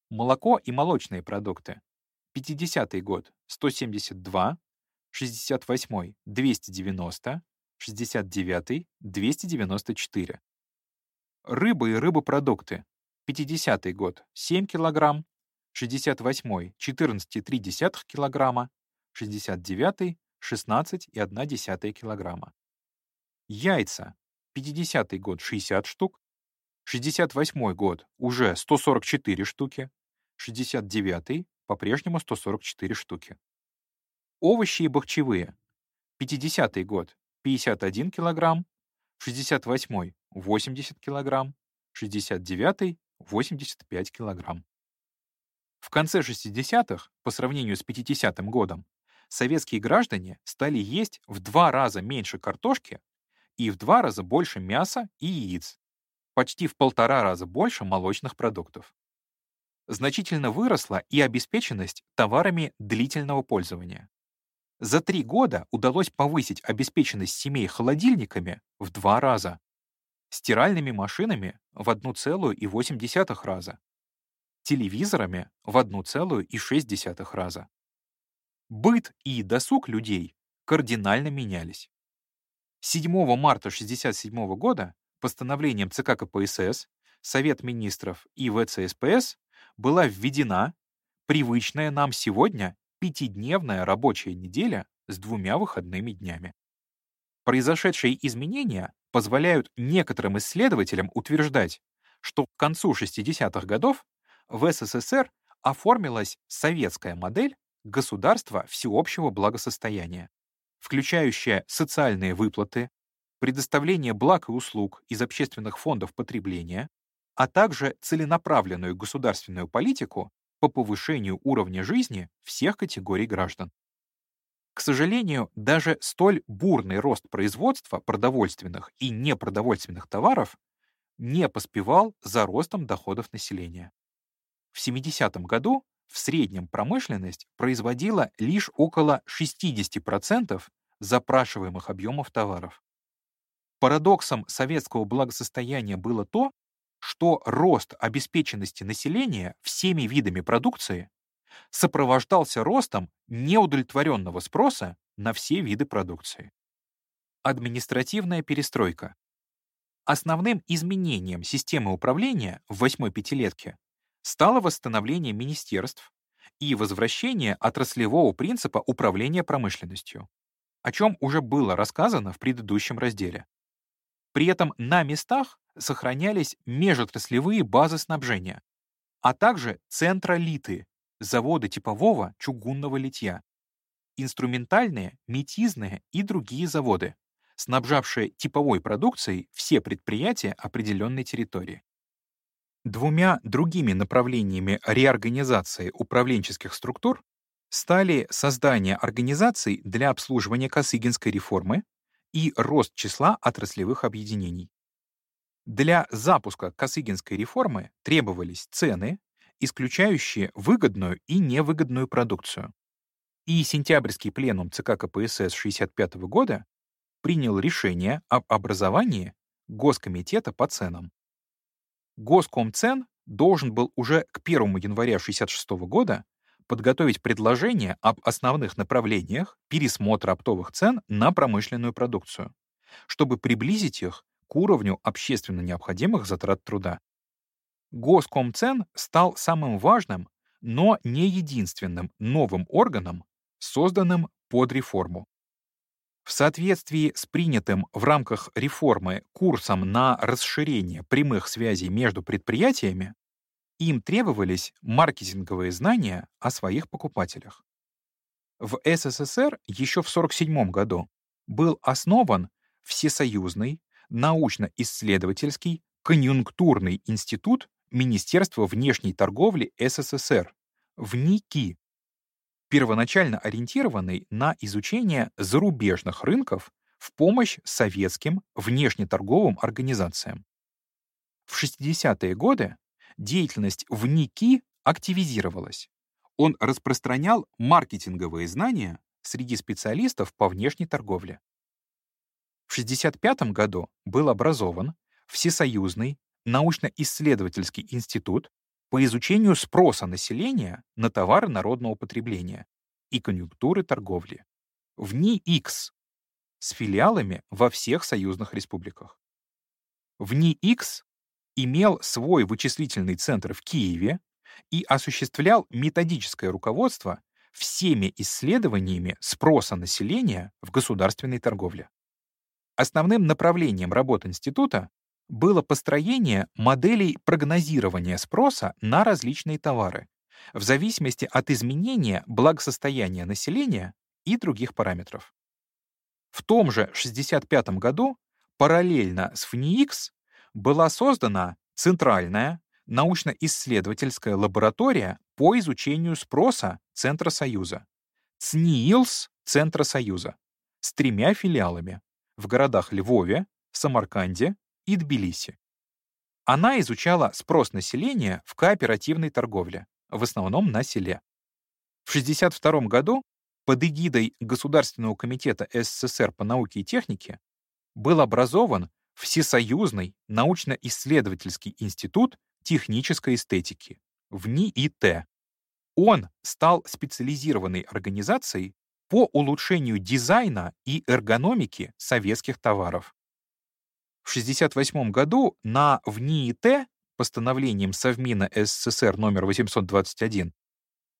Молоко и молочные продукты. 50 год — 172, 68 — 290, 69 — 294. Рыба и рыбопродукты. 50 год — 7 килограмм, 68 — 14,3 килограмма, 69 — 16,1 килограмма. Яйца. 50 год — 60 штук, 68 год — уже 144 штуки, 69 — по-прежнему 144 штуки. Овощи и бахчевые. 50 год — 51 килограмм, 68 — 80 килограмм, 69 — 85 килограмм. В конце 60-х, по сравнению с 50 годом, советские граждане стали есть в два раза меньше картошки и в два раза больше мяса и яиц, почти в полтора раза больше молочных продуктов. Значительно выросла и обеспеченность товарами длительного пользования. За три года удалось повысить обеспеченность семей холодильниками в два раза, стиральными машинами в 1,8 раза, телевизорами в 1,6 раза. Быт и досуг людей кардинально менялись. 7 марта 1967 года постановлением ЦК КПСС, Совет министров и ВЦСПС была введена привычная нам сегодня пятидневная рабочая неделя с двумя выходными днями. Произошедшие изменения позволяют некоторым исследователям утверждать, что к концу 60-х годов в СССР оформилась советская модель государства всеобщего благосостояния, включающая социальные выплаты, предоставление благ и услуг из общественных фондов потребления, а также целенаправленную государственную политику по повышению уровня жизни всех категорий граждан. К сожалению, даже столь бурный рост производства продовольственных и непродовольственных товаров не поспевал за ростом доходов населения. В 70-м году в среднем промышленность производила лишь около 60% запрашиваемых объемов товаров. Парадоксом советского благосостояния было то, что рост обеспеченности населения всеми видами продукции сопровождался ростом неудовлетворенного спроса на все виды продукции. Административная перестройка. Основным изменением системы управления в восьмой пятилетке стало восстановление министерств и возвращение отраслевого принципа управления промышленностью, о чем уже было рассказано в предыдущем разделе. При этом на местах сохранялись межотраслевые базы снабжения, а также центролиты, заводы типового чугунного литья, инструментальные, метизные и другие заводы, снабжавшие типовой продукцией все предприятия определенной территории. Двумя другими направлениями реорганизации управленческих структур стали создание организаций для обслуживания Косыгинской реформы и рост числа отраслевых объединений. Для запуска Косыгинской реформы требовались цены, исключающие выгодную и невыгодную продукцию. И сентябрьский пленум ЦК КПСС 1965 года принял решение об образовании Госкомитета по ценам. Госкомцен должен был уже к 1 января 1966 года подготовить предложение об основных направлениях пересмотра оптовых цен на промышленную продукцию, чтобы приблизить их уровню общественно необходимых затрат труда. Госкомцен стал самым важным, но не единственным новым органом, созданным под реформу. В соответствии с принятым в рамках реформы курсом на расширение прямых связей между предприятиями, им требовались маркетинговые знания о своих покупателях. В СССР еще в 1947 году был основан Всесоюзный научно-исследовательский конъюнктурный институт Министерства внешней торговли СССР, ВНИКИ, первоначально ориентированный на изучение зарубежных рынков в помощь советским внешнеторговым организациям. В 60-е годы деятельность ВНИКИ активизировалась. Он распространял маркетинговые знания среди специалистов по внешней торговле. В 1965 году был образован Всесоюзный научно-исследовательский институт по изучению спроса населения на товары народного потребления и конъюнктуры торговли в НИИКС с филиалами во всех союзных республиках. В НИИКС имел свой вычислительный центр в Киеве и осуществлял методическое руководство всеми исследованиями спроса населения в государственной торговле. Основным направлением работ института было построение моделей прогнозирования спроса на различные товары в зависимости от изменения благосостояния населения и других параметров. В том же 1965 году параллельно с ФНИИКС была создана Центральная научно-исследовательская лаборатория по изучению спроса Центра Союза, ЦНИИЛС Центра Союза, с тремя филиалами в городах Львове, Самарканде и Тбилиси. Она изучала спрос населения в кооперативной торговле, в основном на селе. В 1962 году под эгидой Государственного комитета СССР по науке и технике был образован Всесоюзный научно-исследовательский институт технической эстетики, в. Он стал специализированной организацией по улучшению дизайна и эргономики советских товаров. В 1968 году на ВНИИТ постановлением Совмина СССР номер 821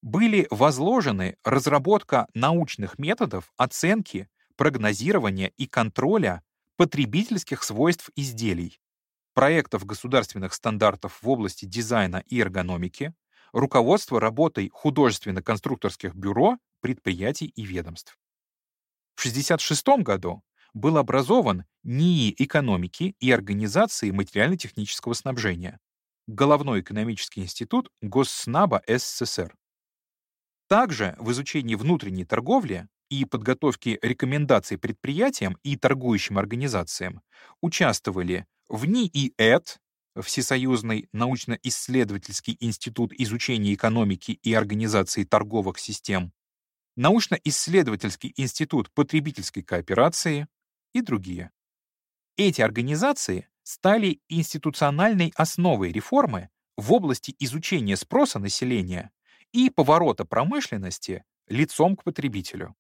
были возложены разработка научных методов оценки, прогнозирования и контроля потребительских свойств изделий, проектов государственных стандартов в области дизайна и эргономики, руководство работой художественно-конструкторских бюро, предприятий и ведомств. В 1966 году был образован НИИ экономики и организации материально-технического снабжения, Головной экономический институт Госснаба СССР. Также в изучении внутренней торговли и подготовке рекомендаций предприятиям и торгующим организациям участвовали в НИИЭТ, Всесоюзный научно-исследовательский институт изучения экономики и организации торговых систем, Научно-исследовательский институт потребительской кооперации и другие. Эти организации стали институциональной основой реформы в области изучения спроса населения и поворота промышленности лицом к потребителю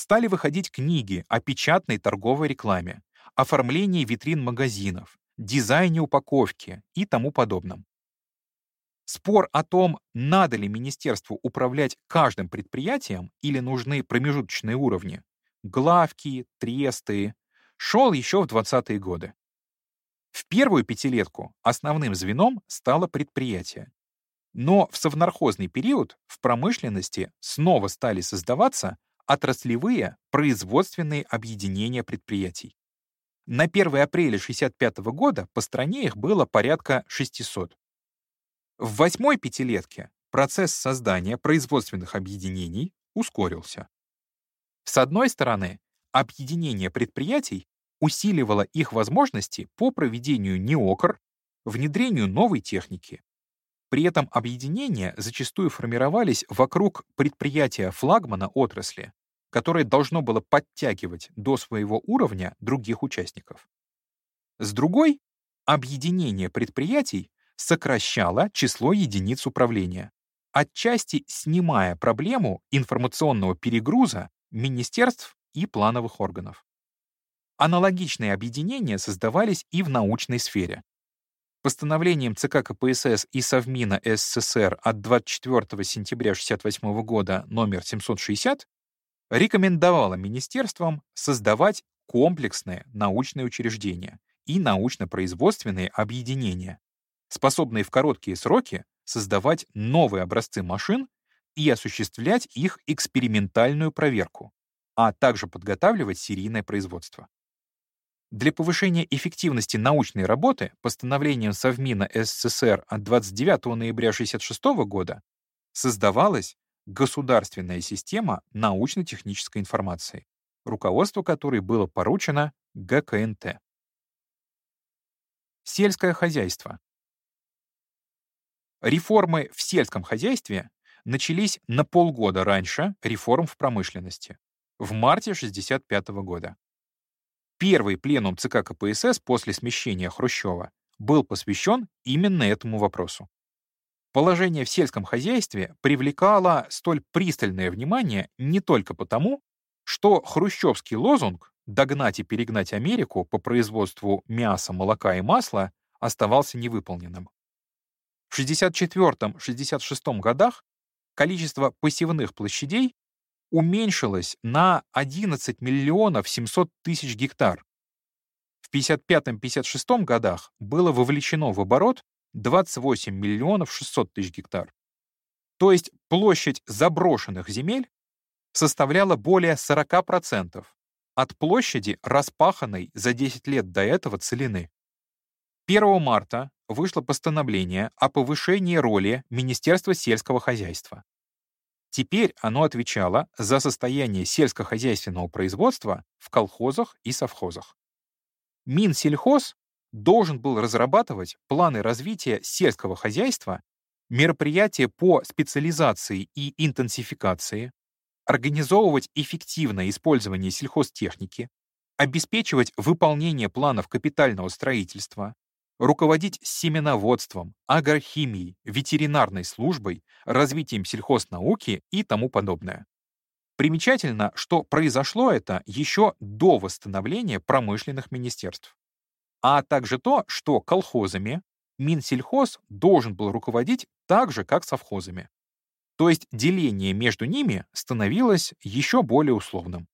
стали выходить книги о печатной торговой рекламе, оформлении витрин магазинов, дизайне упаковки и тому подобном. Спор о том, надо ли министерству управлять каждым предприятием или нужны промежуточные уровни, главки, тресты, шел еще в 20-е годы. В первую пятилетку основным звеном стало предприятие. Но в совнархозный период в промышленности снова стали создаваться отраслевые производственные объединения предприятий. На 1 апреля 1965 года по стране их было порядка 600. В восьмой пятилетке процесс создания производственных объединений ускорился. С одной стороны, объединение предприятий усиливало их возможности по проведению неокр, внедрению новой техники, при этом объединения зачастую формировались вокруг предприятия флагмана отрасли, которое должно было подтягивать до своего уровня других участников. С другой, объединение предприятий сокращало число единиц управления, отчасти снимая проблему информационного перегруза министерств и плановых органов. Аналогичные объединения создавались и в научной сфере. Постановлением ЦК КПСС и Совмина СССР от 24 сентября 1968 года номер 760 рекомендовало министерствам создавать комплексные научные учреждения и научно-производственные объединения, способные в короткие сроки создавать новые образцы машин и осуществлять их экспериментальную проверку, а также подготавливать серийное производство. Для повышения эффективности научной работы постановлением Совмина СССР от 29 ноября 1966 года создавалась государственная система научно-технической информации, руководство которой было поручено ГКНТ. Сельское хозяйство. Реформы в сельском хозяйстве начались на полгода раньше реформ в промышленности, в марте 1965 года. Первый пленум ЦК КПСС после смещения Хрущева был посвящен именно этому вопросу. Положение в сельском хозяйстве привлекало столь пристальное внимание не только потому, что хрущевский лозунг «догнать и перегнать Америку по производству мяса, молока и масла» оставался невыполненным. В 1964-1966 годах количество посевных площадей уменьшилось на 11 миллионов 700 тысяч гектар. В 1955-1956 годах было вовлечено в оборот 28 миллионов 600 тысяч гектар. То есть площадь заброшенных земель составляла более 40% от площади, распаханной за 10 лет до этого целины. 1 марта вышло постановление о повышении роли Министерства сельского хозяйства. Теперь оно отвечало за состояние сельскохозяйственного производства в колхозах и совхозах. Минсельхоз должен был разрабатывать планы развития сельского хозяйства, мероприятия по специализации и интенсификации, организовывать эффективное использование сельхозтехники, обеспечивать выполнение планов капитального строительства, руководить семеноводством, агрохимией, ветеринарной службой, развитием сельхознауки и тому подобное. Примечательно, что произошло это еще до восстановления промышленных министерств. А также то, что колхозами Минсельхоз должен был руководить так же, как совхозами. То есть деление между ними становилось еще более условным.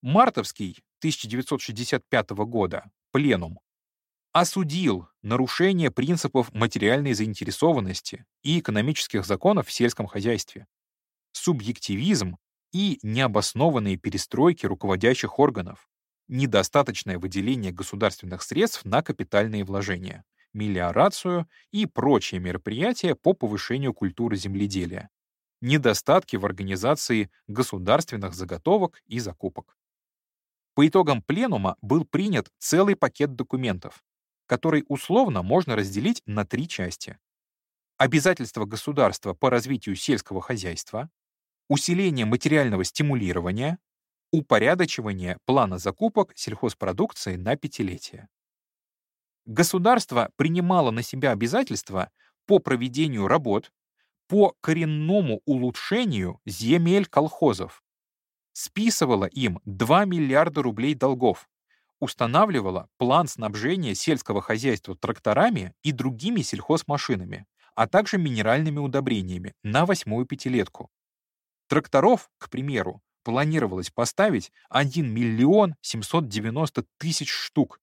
Мартовский 1965 года пленум осудил нарушение принципов материальной заинтересованности и экономических законов в сельском хозяйстве, субъективизм и необоснованные перестройки руководящих органов, недостаточное выделение государственных средств на капитальные вложения, мелиорацию и прочие мероприятия по повышению культуры земледелия, недостатки в организации государственных заготовок и закупок. По итогам пленума был принят целый пакет документов, который условно можно разделить на три части. Обязательства государства по развитию сельского хозяйства, усиление материального стимулирования, упорядочивание плана закупок сельхозпродукции на пятилетие. Государство принимало на себя обязательства по проведению работ по коренному улучшению земель колхозов, списывало им 2 миллиарда рублей долгов, устанавливала план снабжения сельского хозяйства тракторами и другими сельхозмашинами, а также минеральными удобрениями на восьмую пятилетку. Тракторов, к примеру, планировалось поставить 1 миллион 790 тысяч штук.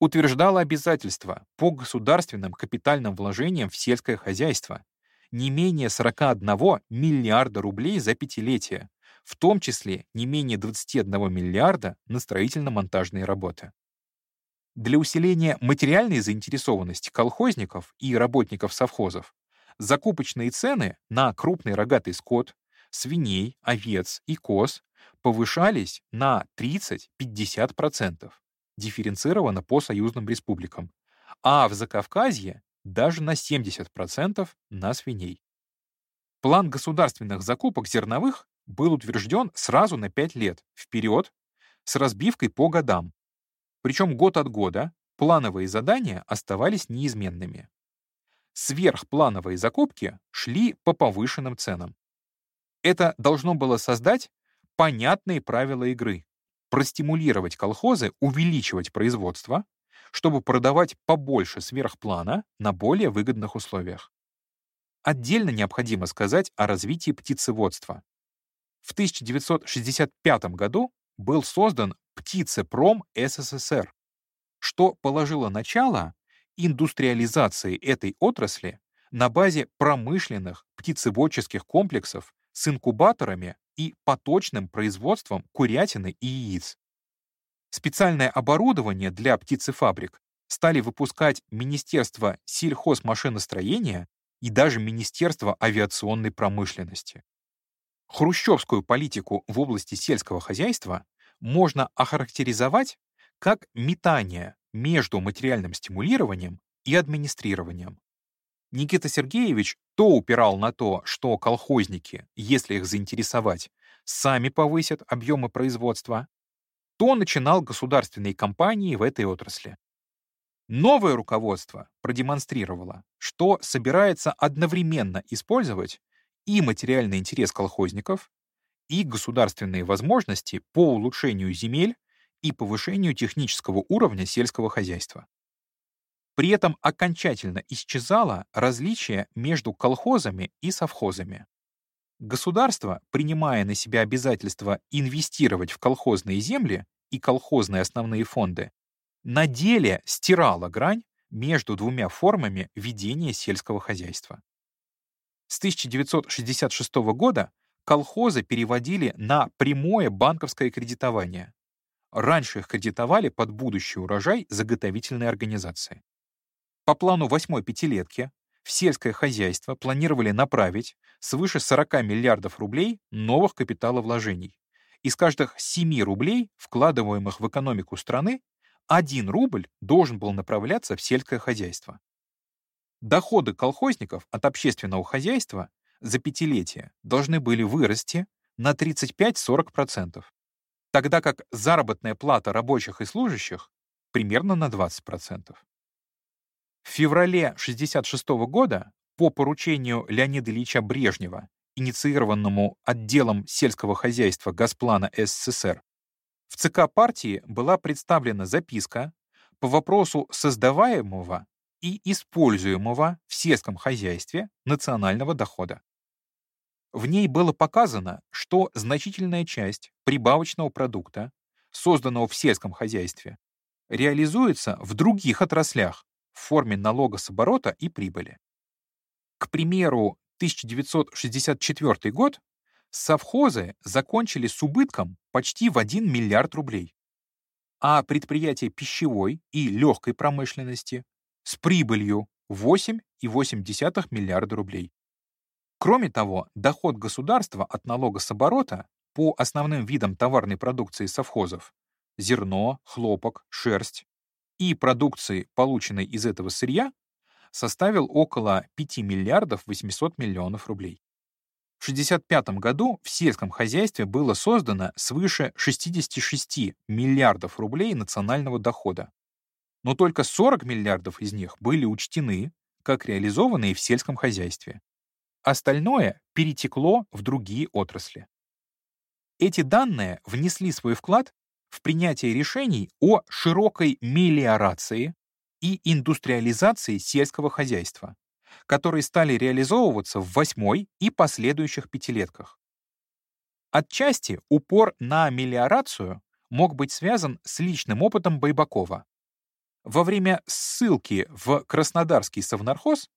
Утверждала обязательства по государственным капитальным вложениям в сельское хозяйство не менее 41 миллиарда рублей за пятилетие, в том числе не менее 21 миллиарда на строительно-монтажные работы. Для усиления материальной заинтересованности колхозников и работников совхозов закупочные цены на крупный рогатый скот, свиней, овец и коз повышались на 30-50%, дифференцировано по союзным республикам, а в Закавказье даже на 70% на свиней. План государственных закупок зерновых был утвержден сразу на 5 лет, вперед, с разбивкой по годам. Причем год от года плановые задания оставались неизменными. Сверхплановые закупки шли по повышенным ценам. Это должно было создать понятные правила игры, простимулировать колхозы увеличивать производство, чтобы продавать побольше сверхплана на более выгодных условиях. Отдельно необходимо сказать о развитии птицеводства. В 1965 году был создан Птицепром СССР, что положило начало индустриализации этой отрасли на базе промышленных птицеводческих комплексов с инкубаторами и поточным производством курятины и яиц. Специальное оборудование для птицефабрик стали выпускать Министерство сельхозмашиностроения и даже Министерство авиационной промышленности. Хрущевскую политику в области сельского хозяйства можно охарактеризовать как метание между материальным стимулированием и администрированием. Никита Сергеевич то упирал на то, что колхозники, если их заинтересовать, сами повысят объемы производства, то начинал государственные компании в этой отрасли. Новое руководство продемонстрировало, что собирается одновременно использовать и материальный интерес колхозников, и государственные возможности по улучшению земель и повышению технического уровня сельского хозяйства. При этом окончательно исчезало различие между колхозами и совхозами. Государство, принимая на себя обязательство инвестировать в колхозные земли и колхозные основные фонды, на деле стирало грань между двумя формами ведения сельского хозяйства. С 1966 года колхозы переводили на прямое банковское кредитование. Раньше их кредитовали под будущий урожай заготовительной организации. По плану восьмой пятилетки в сельское хозяйство планировали направить свыше 40 миллиардов рублей новых капиталовложений. Из каждых 7 рублей, вкладываемых в экономику страны, 1 рубль должен был направляться в сельское хозяйство. Доходы колхозников от общественного хозяйства за пятилетие должны были вырасти на 35-40%, тогда как заработная плата рабочих и служащих примерно на 20%. В феврале 1966 года по поручению Леонида Ильича Брежнева, инициированному отделом сельского хозяйства Госплана СССР, в ЦК партии была представлена записка по вопросу создаваемого и используемого в сельском хозяйстве национального дохода. В ней было показано, что значительная часть прибавочного продукта, созданного в сельском хозяйстве, реализуется в других отраслях в форме налога с оборота и прибыли. К примеру, 1964 год совхозы закончили с убытком почти в 1 миллиард рублей, а предприятия пищевой и легкой промышленности с прибылью 8,8 миллиарда рублей. Кроме того, доход государства от налога с оборота по основным видам товарной продукции совхозов — зерно, хлопок, шерсть и продукции, полученной из этого сырья, составил около 5 миллиардов 800 миллионов рублей. В 1965 году в сельском хозяйстве было создано свыше 66 миллиардов рублей национального дохода, но только 40 миллиардов из них были учтены как реализованные в сельском хозяйстве. Остальное перетекло в другие отрасли. Эти данные внесли свой вклад в принятие решений о широкой мелиорации и индустриализации сельского хозяйства, которые стали реализовываться в восьмой и последующих пятилетках. Отчасти упор на мелиорацию мог быть связан с личным опытом Байбакова, во время ссылки в Краснодарский совнархоз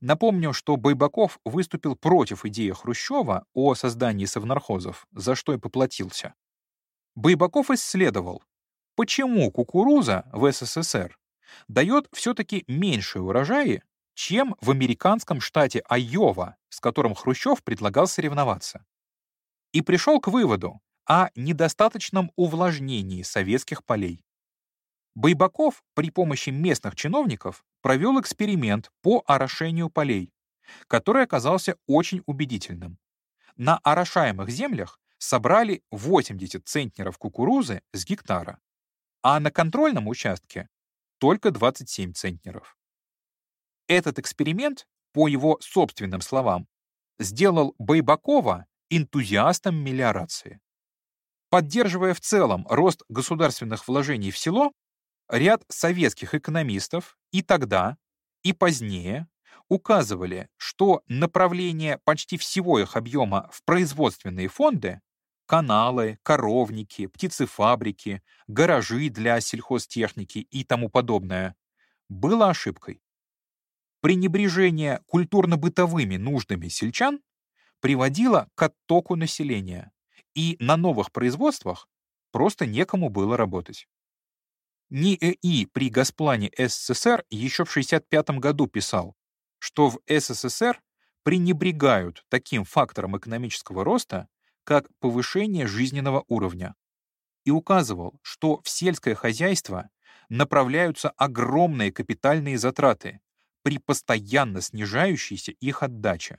напомню, что Байбаков выступил против идеи Хрущева о создании совнархозов, за что и поплатился. Байбаков исследовал, почему кукуруза в СССР дает все-таки меньшие урожаи, чем в американском штате Айова, с которым Хрущев предлагал соревноваться. И пришел к выводу о недостаточном увлажнении советских полей. Байбаков при помощи местных чиновников провел эксперимент по орошению полей, который оказался очень убедительным. На орошаемых землях собрали 80 центнеров кукурузы с гектара, а на контрольном участке только 27 центнеров. Этот эксперимент, по его собственным словам, сделал Байбакова энтузиастом мелиорации. Поддерживая в целом рост государственных вложений в село, Ряд советских экономистов и тогда, и позднее указывали, что направление почти всего их объема в производственные фонды каналы, коровники, птицефабрики, гаражи для сельхозтехники и тому подобное, было ошибкой. Пренебрежение культурно-бытовыми нуждами сельчан приводило к оттоку населения, и на новых производствах просто некому было работать. НИЭИ при Госплане СССР еще в 1965 году писал, что в СССР пренебрегают таким фактором экономического роста, как повышение жизненного уровня, и указывал, что в сельское хозяйство направляются огромные капитальные затраты при постоянно снижающейся их отдаче.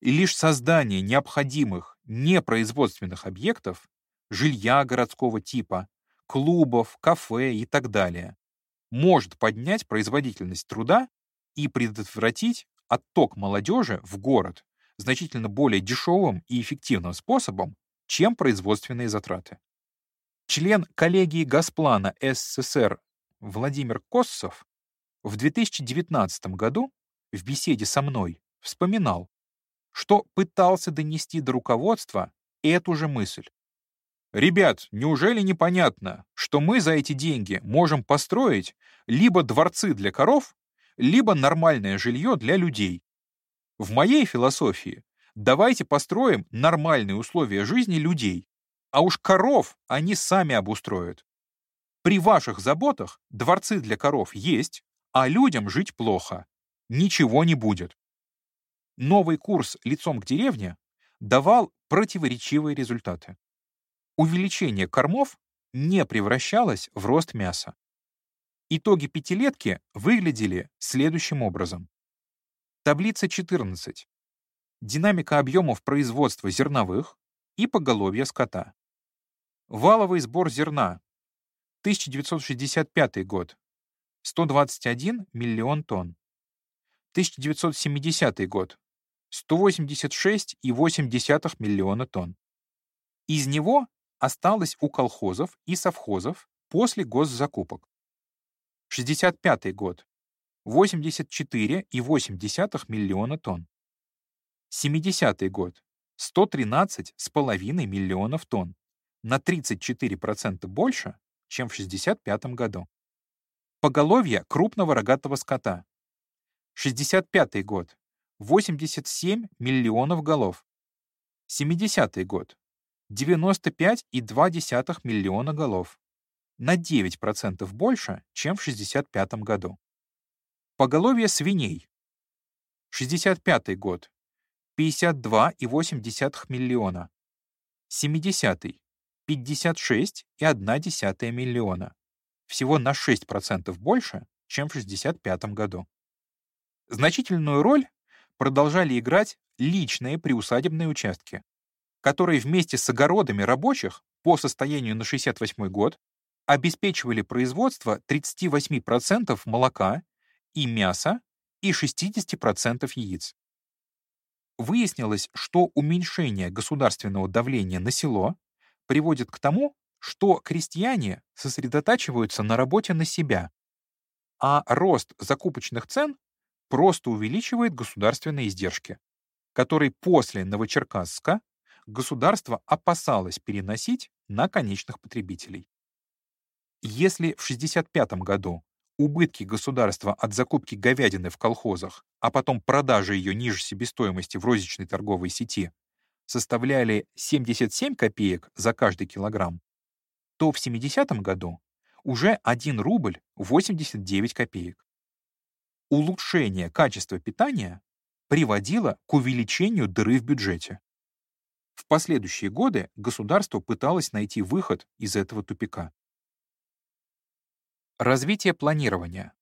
И лишь создание необходимых непроизводственных объектов, жилья городского типа, клубов, кафе и так далее, может поднять производительность труда и предотвратить отток молодежи в город значительно более дешевым и эффективным способом, чем производственные затраты. Член коллегии Госплана СССР Владимир Коссов в 2019 году в беседе со мной вспоминал, что пытался донести до руководства эту же мысль. «Ребят, неужели непонятно, что мы за эти деньги можем построить либо дворцы для коров, либо нормальное жилье для людей, в моей философии давайте построим нормальные условия жизни людей, а уж коров они сами обустроят. При ваших заботах дворцы для коров есть, а людям жить плохо. Ничего не будет. Новый курс «Лицом к деревне» давал противоречивые результаты. Увеличение кормов не превращалось в рост мяса. Итоги пятилетки выглядели следующим образом. Таблица 14. Динамика объемов производства зерновых и поголовья скота. Валовый сбор зерна. 1965 год. 121 миллион тонн. 1970 год. 186,8 миллиона тонн. Из него осталось у колхозов и совхозов после госзакупок. 65 год. 84,8 миллиона тонн. 70 год — 113,5 миллионов тонн, на 34% больше, чем в 65 году. Поголовье крупного рогатого скота. 65 год — 87 миллионов голов. 70 год — 95,2 миллиона голов, на 9% больше, чем в 65 году. Поголовье свиней. 65 год. 52,8 миллиона. 70 56,1 миллиона. Всего на 6% больше, чем в 65 году. Значительную роль продолжали играть личные приусадебные участки, которые вместе с огородами рабочих по состоянию на 68 год обеспечивали производство 38% молока и мяса, и 60% яиц. Выяснилось, что уменьшение государственного давления на село приводит к тому, что крестьяне сосредотачиваются на работе на себя, а рост закупочных цен просто увеличивает государственные издержки, которые после Новочеркасска государство опасалось переносить на конечных потребителей. Если в 1965 году убытки государства от закупки говядины в колхозах, а потом продажи ее ниже себестоимости в розничной торговой сети, составляли 77 копеек за каждый килограмм, то в 70 году уже 1 рубль 89 копеек. Улучшение качества питания приводило к увеличению дыры в бюджете. В последующие годы государство пыталось найти выход из этого тупика. Развитие планирования.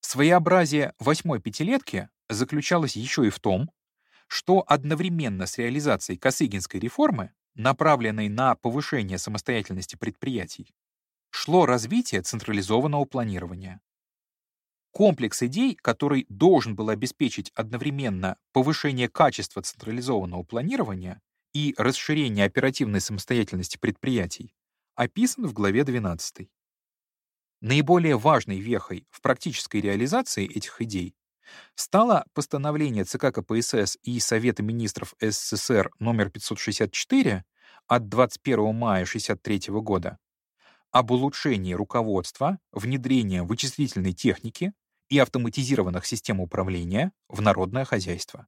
Своеобразие восьмой пятилетки заключалось еще и в том, что одновременно с реализацией Косыгинской реформы, направленной на повышение самостоятельности предприятий, шло развитие централизованного планирования. Комплекс идей, который должен был обеспечить одновременно повышение качества централизованного планирования и расширение оперативной самостоятельности предприятий, описан в главе 12. Наиболее важной вехой в практической реализации этих идей стало постановление ЦК КПСС и Совета министров СССР номер 564 от 21 мая 1963 года об улучшении руководства, внедрения вычислительной техники и автоматизированных систем управления в народное хозяйство.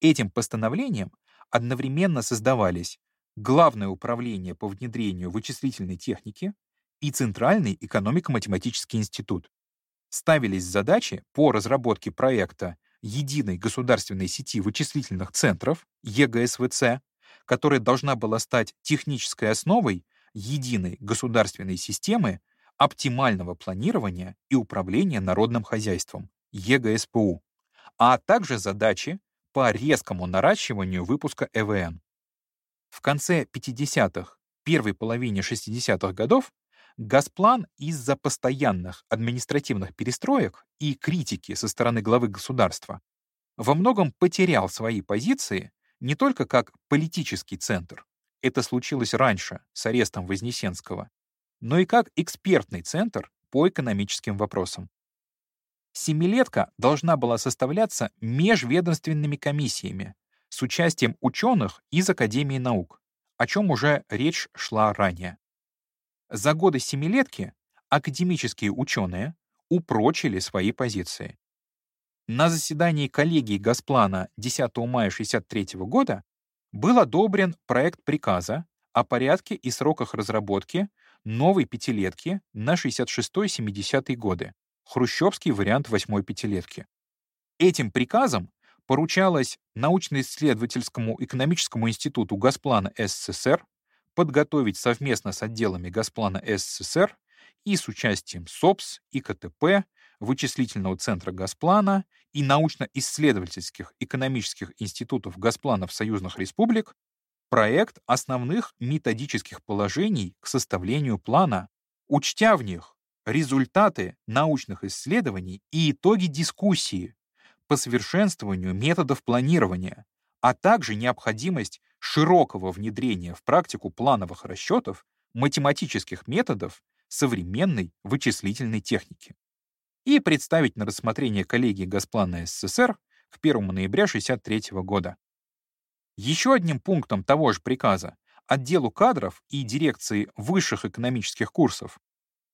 Этим постановлением одновременно создавались Главное управление по внедрению вычислительной техники и Центральный экономико-математический институт. Ставились задачи по разработке проекта единой государственной сети вычислительных центров ЕГСВЦ, которая должна была стать технической основой единой государственной системы оптимального планирования и управления народным хозяйством ЕГСПУ, а также задачи по резкому наращиванию выпуска ЭВН. В конце 50-х, первой половине 60-х годов Газплан из-за постоянных административных перестроек и критики со стороны главы государства во многом потерял свои позиции не только как политический центр, это случилось раньше с арестом Вознесенского, но и как экспертный центр по экономическим вопросам. Семилетка должна была составляться межведомственными комиссиями с участием ученых из Академии наук, о чем уже речь шла ранее. За годы семилетки академические ученые упрочили свои позиции. На заседании коллегии Госплана 10 мая 1963 года был одобрен проект приказа о порядке и сроках разработки новой пятилетки на 66-70 годы, хрущевский вариант восьмой пятилетки. Этим приказом поручалось научно-исследовательскому экономическому институту Госплана СССР подготовить совместно с отделами Госплана СССР и с участием СОПС, ИКТП, вычислительного центра Госплана и научно-исследовательских экономических институтов Госпланов союзных республик проект основных методических положений к составлению плана, учтя в них результаты научных исследований и итоги дискуссии по совершенствованию методов планирования, а также необходимость широкого внедрения в практику плановых расчетов математических методов современной вычислительной техники и представить на рассмотрение коллегии Госплана СССР к 1 ноября 1963 года. Еще одним пунктом того же приказа отделу кадров и дирекции высших экономических курсов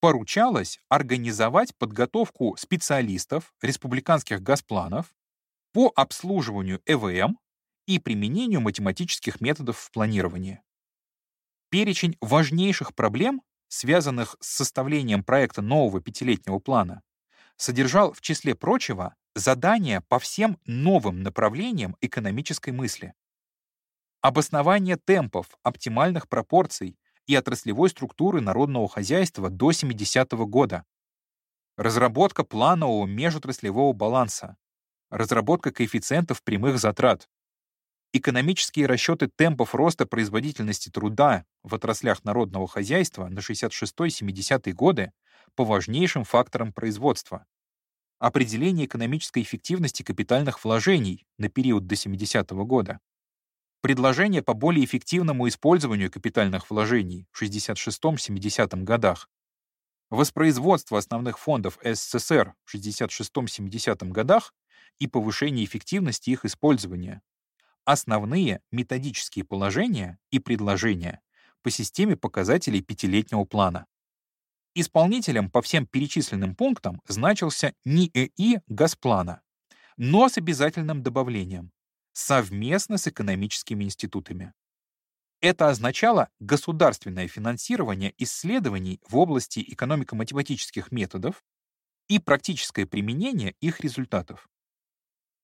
поручалось организовать подготовку специалистов республиканских госпланов по обслуживанию ЭВМ и применению математических методов в планировании. Перечень важнейших проблем, связанных с составлением проекта нового пятилетнего плана, содержал, в числе прочего, задания по всем новым направлениям экономической мысли. Обоснование темпов, оптимальных пропорций и отраслевой структуры народного хозяйства до 70-го года. Разработка планового межотраслевого баланса. Разработка коэффициентов прямых затрат. Экономические расчеты темпов роста производительности труда в отраслях народного хозяйства на 66-70 годы по важнейшим факторам производства. Определение экономической эффективности капитальных вложений на период до 70-го года. Предложение по более эффективному использованию капитальных вложений в 66-70 годах. Воспроизводство основных фондов СССР в 66-70 годах и повышение эффективности их использования. Основные методические положения и предложения по системе показателей пятилетнего плана. Исполнителем по всем перечисленным пунктам значился НИЭИ Газплана, но с обязательным добавлением совместно с экономическими институтами. Это означало государственное финансирование исследований в области экономико-математических методов и практическое применение их результатов.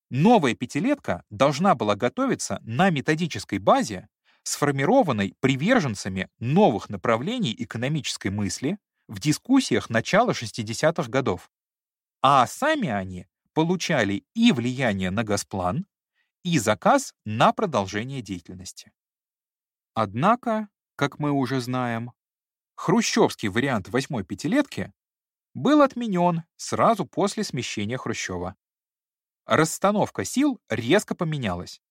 Новая пятилетка должна была готовиться на методической базе, сформированной приверженцами новых направлений экономической мысли в дискуссиях начала 60-х годов. А сами они получали и влияние на Госплан, и заказ на продолжение деятельности. Однако, как мы уже знаем, хрущевский вариант восьмой пятилетки был отменен сразу после смещения Хрущева. Расстановка сил резко поменялась.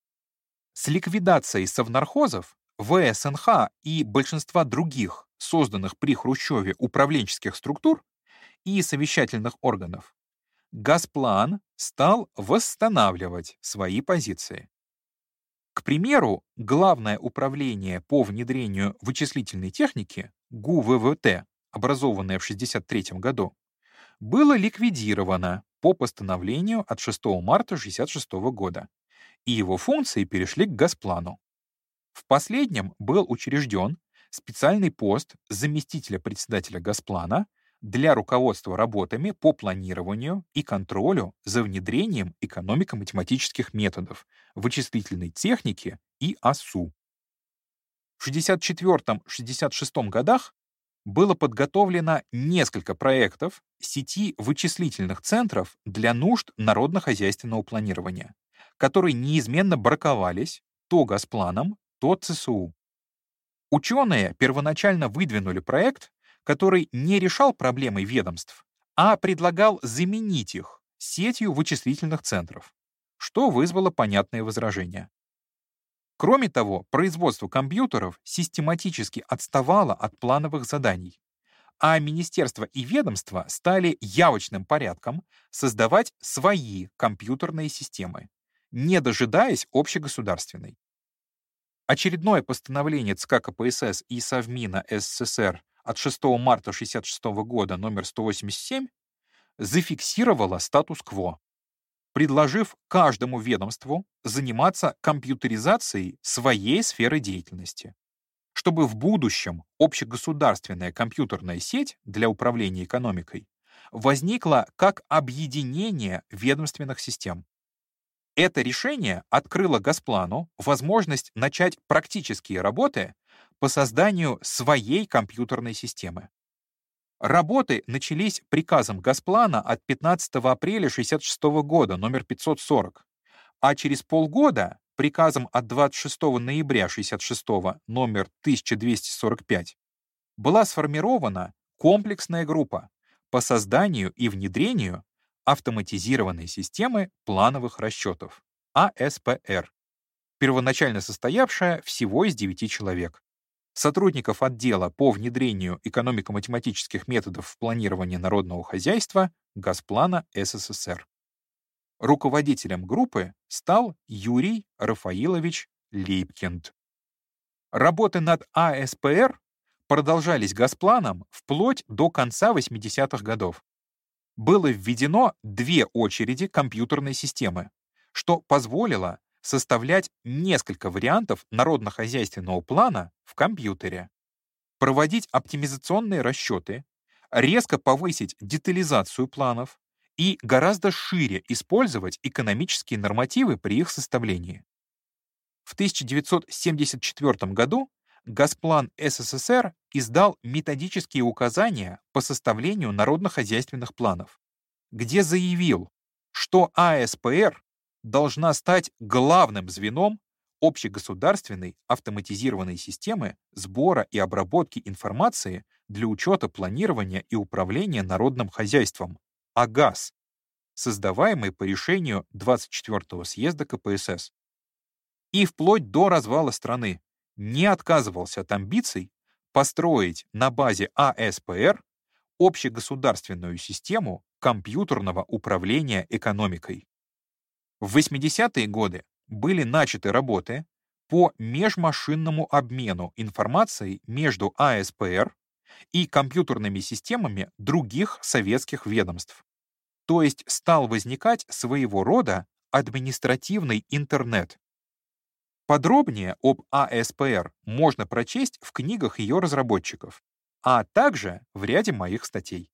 С ликвидацией совнархозов ВСНХ и большинства других созданных при Хрущеве управленческих структур и совещательных органов, Газплан стал восстанавливать свои позиции. К примеру, Главное управление по внедрению вычислительной техники ГУВВТ, образованное в 1963 году, было ликвидировано по постановлению от 6 марта 1966 года, и его функции перешли к Газплану. В последнем был учрежден специальный пост заместителя председателя Газплана для руководства работами по планированию и контролю за внедрением экономико-математических методов, вычислительной техники и АСУ. В 1964-1966 годах было подготовлено несколько проектов сети вычислительных центров для нужд народно-хозяйственного планирования, которые неизменно браковались то Газпланом, то ЦСУ. Ученые первоначально выдвинули проект, который не решал проблемы ведомств, а предлагал заменить их сетью вычислительных центров, что вызвало понятные возражения. Кроме того, производство компьютеров систематически отставало от плановых заданий, а министерства и ведомства стали явочным порядком создавать свои компьютерные системы, не дожидаясь общегосударственной. Очередное постановление ЦК КПСС и Совмина СССР от 6 марта 1966 года номер 187 зафиксировало статус-кво, предложив каждому ведомству заниматься компьютеризацией своей сферы деятельности, чтобы в будущем общегосударственная компьютерная сеть для управления экономикой возникла как объединение ведомственных систем. Это решение открыло Газплану возможность начать практические работы по созданию своей компьютерной системы. Работы начались приказом Газплана от 15 апреля 1966 года, номер 540, а через полгода приказом от 26 ноября 1966, номер 1245, была сформирована комплексная группа по созданию и внедрению автоматизированной системы плановых расчетов, АСПР, первоначально состоявшая всего из 9 человек сотрудников отдела по внедрению экономико-математических методов в планировании народного хозяйства Газплана СССР. Руководителем группы стал Юрий Рафаилович Лейбкинд. Работы над АСПР продолжались Газпланом вплоть до конца 80-х годов. Было введено две очереди компьютерной системы, что позволило составлять несколько вариантов народно-хозяйственного плана в компьютере, проводить оптимизационные расчеты, резко повысить детализацию планов и гораздо шире использовать экономические нормативы при их составлении. В 1974 году Газплан СССР издал методические указания по составлению народно-хозяйственных планов, где заявил, что АСПР должна стать главным звеном общегосударственной автоматизированной системы сбора и обработки информации для учета планирования и управления народным хозяйством, АГАС, создаваемый по решению 24-го съезда КПСС. И вплоть до развала страны не отказывался от амбиций построить на базе АСПР общегосударственную систему компьютерного управления экономикой. В 80-е годы были начаты работы по межмашинному обмену информацией между АСПР и компьютерными системами других советских ведомств. То есть стал возникать своего рода административный интернет. Подробнее об АСПР можно прочесть в книгах ее разработчиков, а также в ряде моих статей.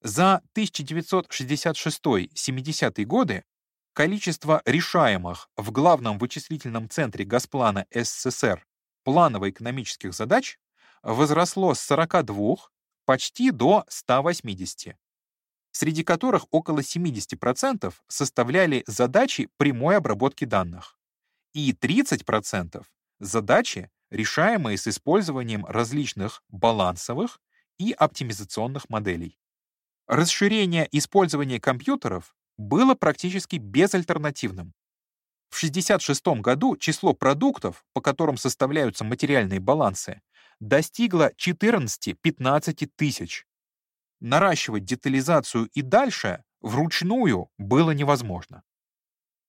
За 1966-70 годы количество решаемых в главном вычислительном центре Газплана СССР планово-экономических задач возросло с 42 почти до 180, среди которых около 70% составляли задачи прямой обработки данных и 30% задачи, решаемые с использованием различных балансовых и оптимизационных моделей. Расширение использования компьютеров было практически безальтернативным. В 1966 году число продуктов, по которым составляются материальные балансы, достигло 14-15 тысяч. наращивать детализацию и дальше вручную было невозможно.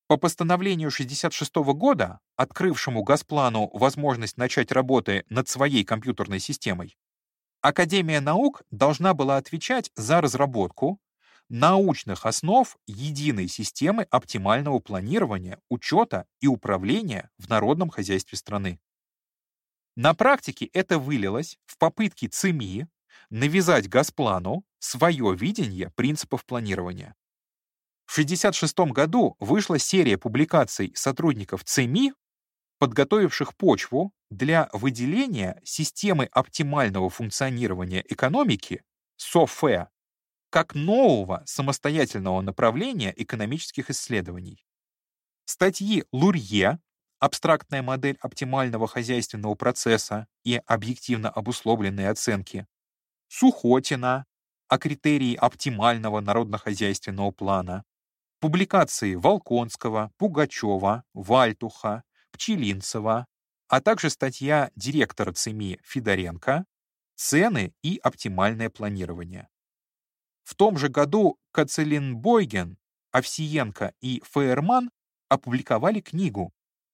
По постановлению 1966 года, открывшему Газплану возможность начать работы над своей компьютерной системой, Академия наук должна была отвечать за разработку научных основ единой системы оптимального планирования, учета и управления в народном хозяйстве страны. На практике это вылилось в попытки ЦИМИ навязать Газплану свое видение принципов планирования. В 1966 году вышла серия публикаций сотрудников ЦИМИ, подготовивших почву для выделения системы оптимального функционирования экономики СОФЭ как нового самостоятельного направления экономических исследований. Статьи Лурье «Абстрактная модель оптимального хозяйственного процесса и объективно обусловленные оценки», Сухотина о критерии оптимального народно-хозяйственного плана, публикации Волконского, Пугачева, Вальтуха, Пчелинцева, а также статья директора ЦИМИ Федоренко «Цены и оптимальное планирование». В том же году Кацелин-Бойген, Овсиенко и Фейерман опубликовали книгу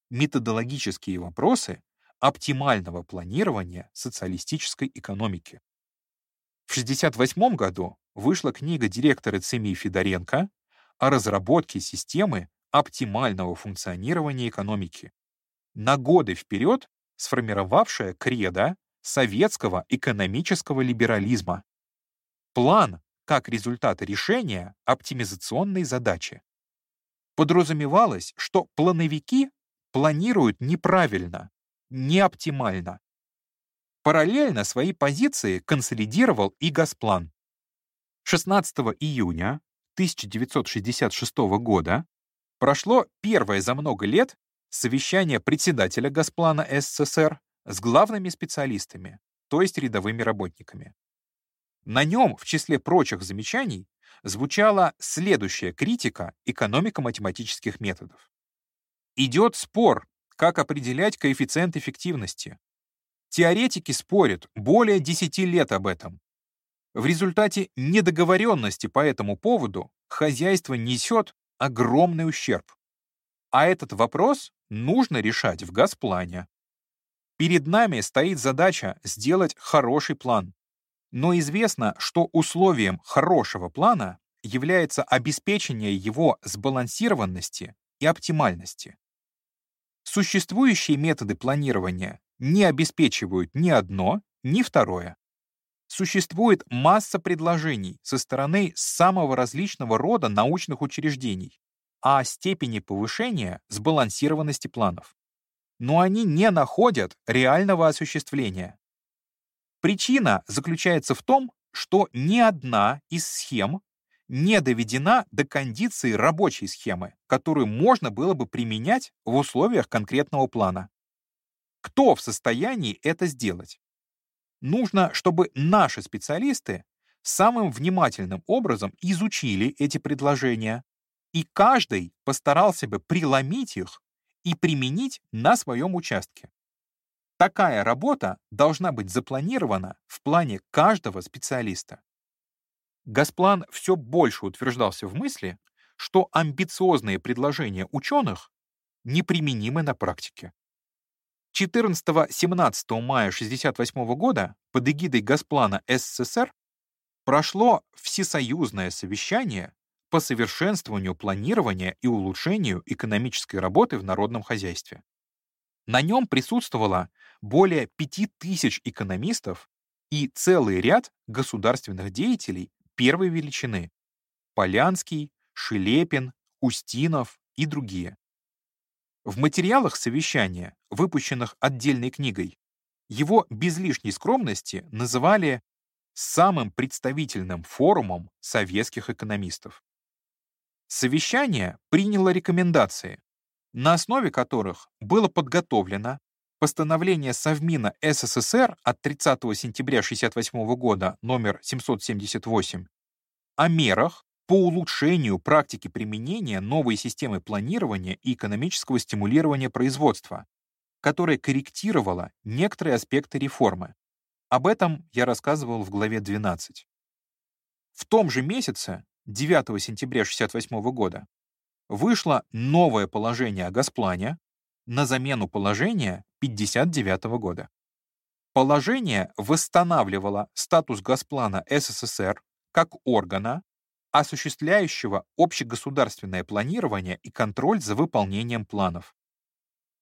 «Методологические вопросы оптимального планирования социалистической экономики». В 1968 году вышла книга директора ЦИМИ Федоренко о разработке системы оптимального функционирования экономики, на годы вперед сформировавшая кредо советского экономического либерализма. План как результат решения оптимизационной задачи. Подразумевалось, что плановики планируют неправильно, неоптимально. Параллельно свои позиции консолидировал и Газплан. 16 июня 1966 года прошло первое за много лет совещание председателя Газплана СССР с главными специалистами, то есть рядовыми работниками. На нем, в числе прочих замечаний, звучала следующая критика экономико-математических методов. Идет спор, как определять коэффициент эффективности. Теоретики спорят более 10 лет об этом. В результате недоговоренности по этому поводу хозяйство несет огромный ущерб. А этот вопрос нужно решать в газплане. Перед нами стоит задача сделать хороший план. Но известно, что условием хорошего плана является обеспечение его сбалансированности и оптимальности. Существующие методы планирования не обеспечивают ни одно, ни второе. Существует масса предложений со стороны самого различного рода научных учреждений о степени повышения сбалансированности планов. Но они не находят реального осуществления. Причина заключается в том, что ни одна из схем не доведена до кондиции рабочей схемы, которую можно было бы применять в условиях конкретного плана. Кто в состоянии это сделать? Нужно, чтобы наши специалисты самым внимательным образом изучили эти предложения, и каждый постарался бы преломить их и применить на своем участке. Такая работа должна быть запланирована в плане каждого специалиста. Газплан все больше утверждался в мысли, что амбициозные предложения ученых неприменимы на практике. 14-17 мая 1968 года под эгидой Газплана СССР прошло всесоюзное совещание по совершенствованию планирования и улучшению экономической работы в народном хозяйстве. На нем присутствовало более 5000 экономистов и целый ряд государственных деятелей первой величины — Полянский, Шелепин, Устинов и другие. В материалах совещания, выпущенных отдельной книгой, его без лишней скромности называли самым представительным форумом советских экономистов. Совещание приняло рекомендации, на основе которых было подготовлено постановление Совмина СССР от 30 сентября 1968 года номер 778 о мерах по улучшению практики применения новой системы планирования и экономического стимулирования производства, которая корректировала некоторые аспекты реформы. Об этом я рассказывал в главе 12. В том же месяце, 9 сентября 1968 года, вышло новое положение о Госплане на замену положения 59 года. Положение восстанавливало статус Госплана СССР как органа, осуществляющего общегосударственное планирование и контроль за выполнением планов.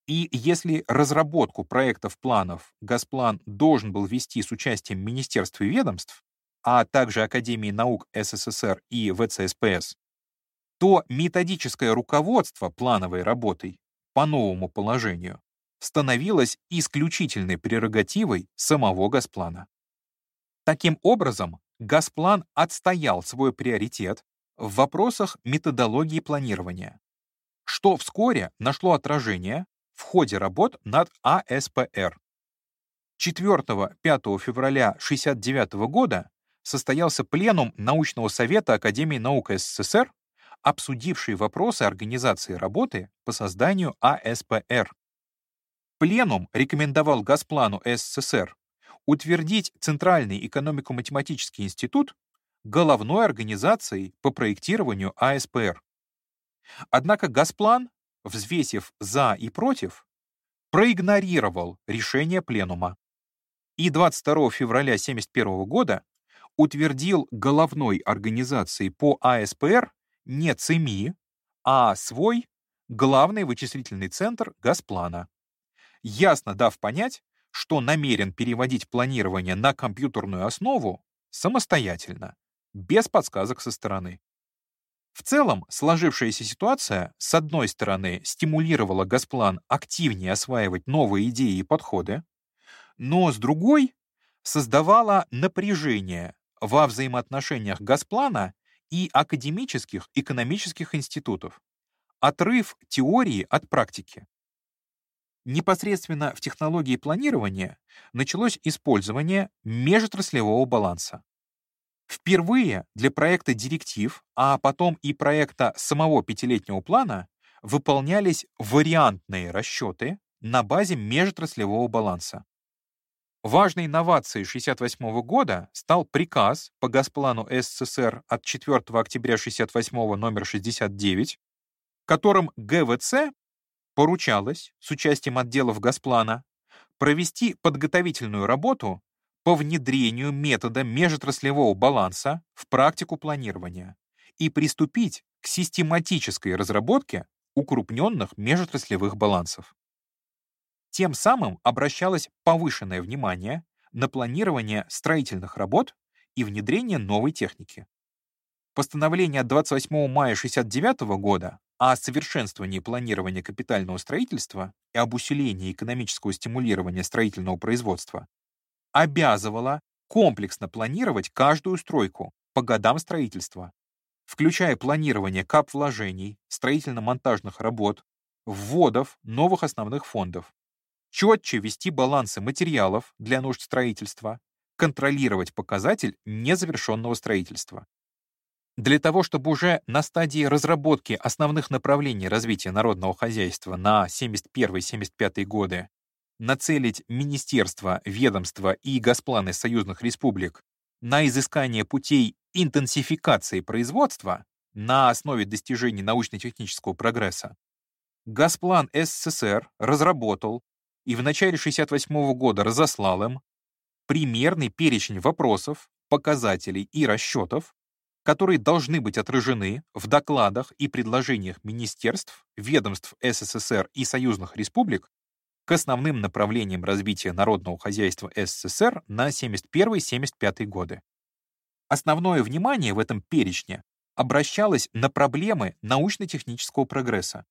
И если разработку проектов планов Госплан должен был вести с участием министерств и ведомств, а также Академии наук СССР и ВЦСПС, то методическое руководство плановой работой по новому положению становилось исключительной прерогативой самого Госплана. Таким образом, Госплан отстоял свой приоритет в вопросах методологии планирования, что вскоре нашло отражение в ходе работ над АСПР. 4-5 февраля 1969 года состоялся пленум Научного совета Академии наук СССР, обсудивший вопросы организации работы по созданию АСПР. Пленум рекомендовал Госплану СССР утвердить Центральный экономико-математический институт головной организацией по проектированию АСПР. Однако Госплан, взвесив «за» и «против», проигнорировал решение Пленума и 22 февраля 1971 года утвердил головной организацией по АСПР не ЦИМИ, а свой главный вычислительный центр Госплана, ясно дав понять, что намерен переводить планирование на компьютерную основу самостоятельно, без подсказок со стороны. В целом, сложившаяся ситуация, с одной стороны, стимулировала Госплан активнее осваивать новые идеи и подходы, но с другой создавала напряжение во взаимоотношениях Госплана и академических экономических институтов, отрыв теории от практики. Непосредственно в технологии планирования началось использование межотраслевого баланса. Впервые для проекта директив, а потом и проекта самого пятилетнего плана выполнялись вариантные расчеты на базе межотраслевого баланса. Важной инновацией 1968 года стал приказ по Госплану СССР от 4 октября 1968 номер 69, которым ГВЦ поручалось с участием отделов Госплана провести подготовительную работу по внедрению метода межотраслевого баланса в практику планирования и приступить к систематической разработке укрупненных межотраслевых балансов. Тем самым обращалось повышенное внимание на планирование строительных работ и внедрение новой техники. Постановление от 28 мая 1969 года о совершенствовании планирования капитального строительства и об усилении экономического стимулирования строительного производства обязывало комплексно планировать каждую стройку по годам строительства, включая планирование кап-вложений, строительно-монтажных работ, вводов новых основных фондов, четче вести балансы материалов для нужд строительства, контролировать показатель незавершенного строительства. Для того, чтобы уже на стадии разработки основных направлений развития народного хозяйства на 71-75 годы нацелить министерства, ведомства и госпланы союзных республик на изыскание путей интенсификации производства на основе достижений научно-технического прогресса, Госплан СССР разработал и в начале 1968 года разослал им примерный перечень вопросов, показателей и расчетов, которые должны быть отражены в докладах и предложениях министерств, ведомств СССР и союзных республик к основным направлениям развития народного хозяйства СССР на 71-75 годы. Основное внимание в этом перечне обращалось на проблемы научно-технического прогресса,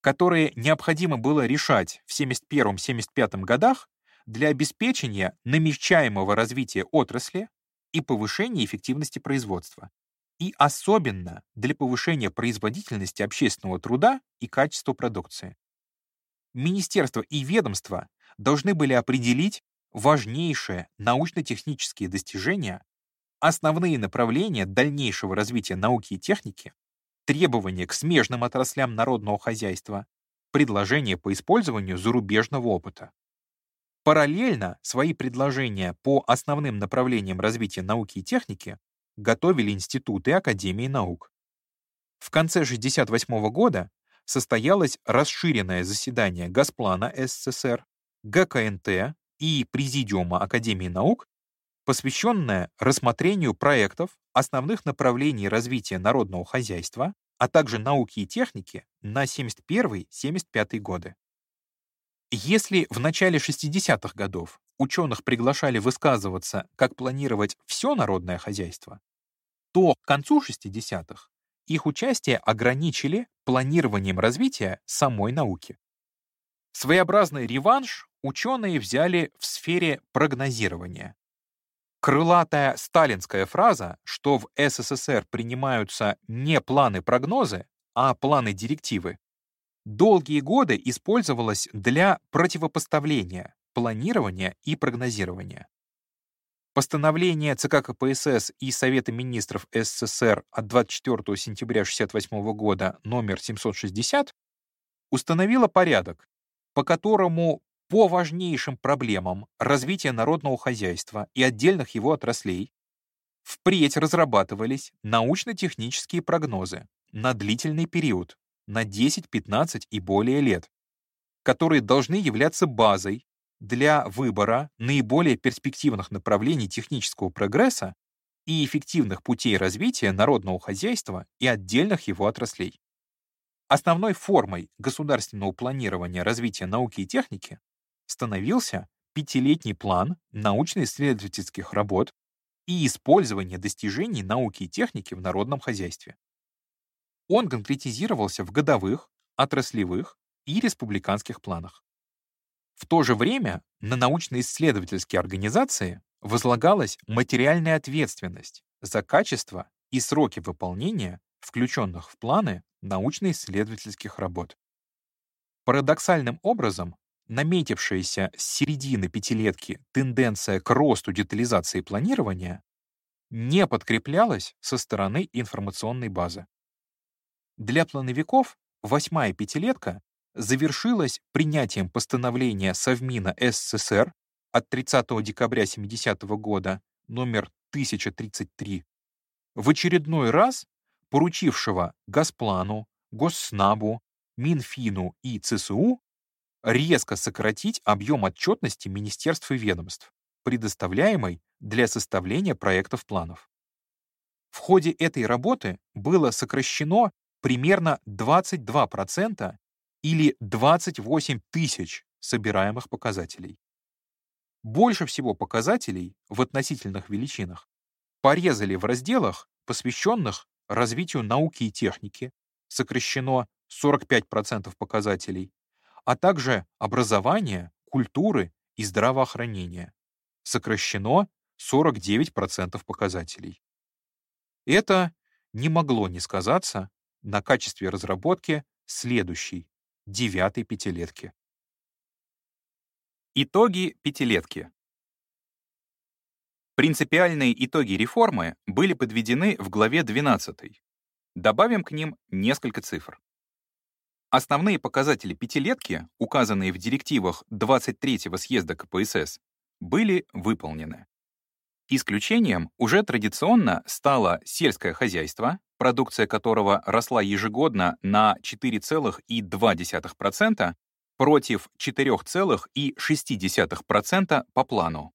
которые необходимо было решать в 71-75 годах для обеспечения намечаемого развития отрасли и повышения эффективности производства и особенно для повышения производительности общественного труда и качества продукции. Министерства и ведомства должны были определить важнейшие научно-технические достижения, основные направления дальнейшего развития науки и техники, требования к смежным отраслям народного хозяйства, предложения по использованию зарубежного опыта. Параллельно свои предложения по основным направлениям развития науки и техники готовили институты академии наук. В конце 1968 года состоялось расширенное заседание Госплана СССР, ГКНТ и Президиума Академии наук, посвященное рассмотрению проектов основных направлений развития народного хозяйства, а также науки и техники на 71-75 годы. Если в начале 60-х годов ученых приглашали высказываться, как планировать все народное хозяйство, то к концу 60-х их участие ограничили планированием развития самой науки. Своеобразный реванш ученые взяли в сфере прогнозирования. Крылатая сталинская фраза, что в СССР принимаются не планы-прогнозы, а планы-директивы, долгие годы использовалась для противопоставления планирования и прогнозирования. Постановление ЦК КПСС и Совета министров СССР от 24 сентября 1968 года номер 760 установило порядок, по которому по важнейшим проблемам развития народного хозяйства и отдельных его отраслей впредь разрабатывались научно-технические прогнозы на длительный период, на 10, 15 и более лет, которые должны являться базой для выбора наиболее перспективных направлений технического прогресса и эффективных путей развития народного хозяйства и отдельных его отраслей. Основной формой государственного планирования развития науки и техники становился пятилетний план научно-исследовательских работ и использование достижений науки и техники в народном хозяйстве. Он конкретизировался в годовых, отраслевых и республиканских планах. В то же время на научно-исследовательские организации возлагалась материальная ответственность за качество и сроки выполнения включенных в планы научно-исследовательских работ. Парадоксальным образом, наметившаяся с середины пятилетки тенденция к росту детализации планирования не подкреплялась со стороны информационной базы. Для плановиков восьмая пятилетка завершилась принятием постановления Совмина СССР от 30 декабря 70 -го года номер 1033 в очередной раз поручившего Госплану, Госснабу, Минфину и ЦСУ резко сократить объем отчетности министерств и ведомств, предоставляемой для составления проектов планов. В ходе этой работы было сокращено примерно 22% или 28 тысяч собираемых показателей. Больше всего показателей в относительных величинах порезали в разделах, посвященных развитию науки и техники, сокращено 45% показателей, а также образования, культуры и здравоохранения, сокращено 49% показателей. Это не могло не сказаться на качестве разработки следующей, девятой пятилетки. Итоги пятилетки. Принципиальные итоги реформы были подведены в главе 12. Добавим к ним несколько цифр. Основные показатели пятилетки, указанные в директивах 23-го съезда КПСС, были выполнены. Исключением уже традиционно стало сельское хозяйство, продукция которого росла ежегодно на 4,2% против 4,6% по плану,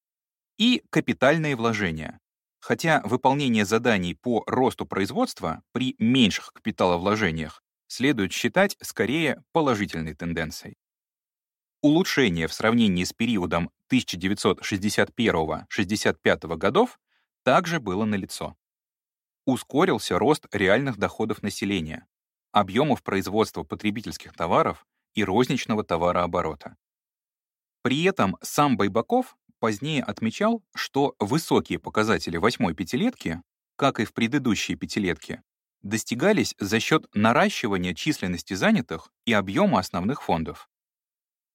и капитальные вложения. Хотя выполнение заданий по росту производства при меньших капиталовложениях следует считать скорее положительной тенденцией. Улучшение в сравнении с периодом 1961-65 годов также было налицо. Ускорился рост реальных доходов населения, объемов производства потребительских товаров и розничного товарооборота. При этом сам Байбаков позднее отмечал, что высокие показатели восьмой пятилетки, как и в предыдущей пятилетке, достигались за счет наращивания численности занятых и объема основных фондов.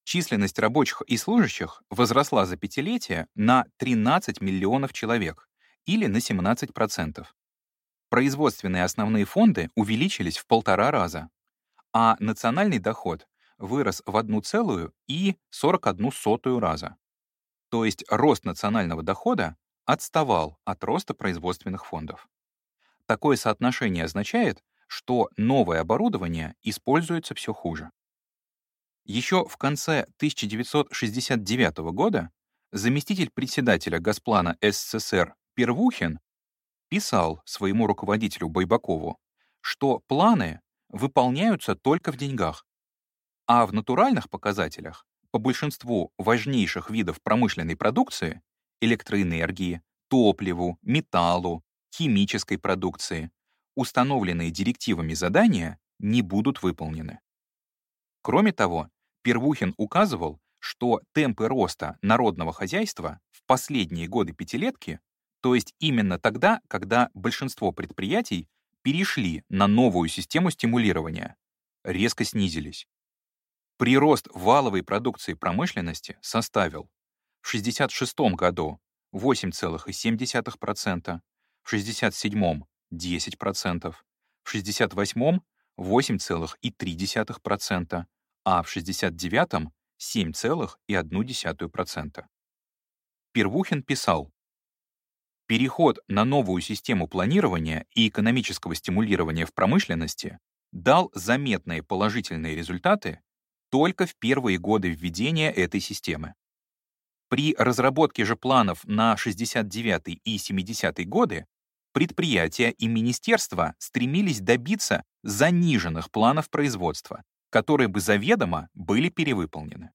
Численность рабочих и служащих возросла за пятилетие на 13 миллионов человек, или на 17%. Производственные основные фонды увеличились в полтора раза, а национальный доход вырос в 1,41 раза. То есть рост национального дохода отставал от роста производственных фондов. Такое соотношение означает, что новое оборудование используется все хуже. Еще в конце 1969 года заместитель председателя Госплана СССР Первухин писал своему руководителю Байбакову, что планы выполняются только в деньгах, а в натуральных показателях по большинству важнейших видов промышленной продукции — электроэнергии, топливу, металлу, химической продукции — установленные директивами задания не будут выполнены. Кроме того, Первухин указывал, что темпы роста народного хозяйства в последние годы пятилетки, то есть именно тогда, когда большинство предприятий перешли на новую систему стимулирования, резко снизились. Прирост валовой продукции промышленности составил в 1966 году 8,7%, в 1967 — 10%, в 1968 — 8,3%, а в 1969 — 7,1%. Первухин писал, Переход на новую систему планирования и экономического стимулирования в промышленности дал заметные положительные результаты только в первые годы введения этой системы. При разработке же планов на 69 и 70 годы предприятия и министерства стремились добиться заниженных планов производства, которые бы заведомо были перевыполнены.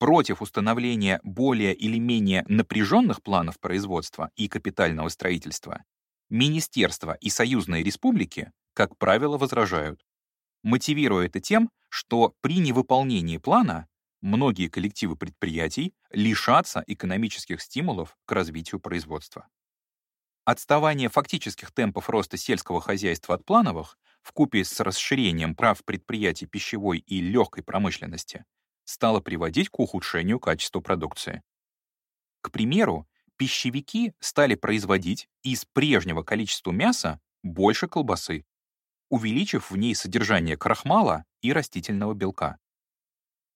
Против установления более или менее напряженных планов производства и капитального строительства министерства и союзные республики, как правило, возражают, мотивируя это тем, что при невыполнении плана многие коллективы предприятий лишатся экономических стимулов к развитию производства. Отставание фактических темпов роста сельского хозяйства от плановых вкупе с расширением прав предприятий пищевой и легкой промышленности стало приводить к ухудшению качества продукции. К примеру, пищевики стали производить из прежнего количества мяса больше колбасы, увеличив в ней содержание крахмала и растительного белка.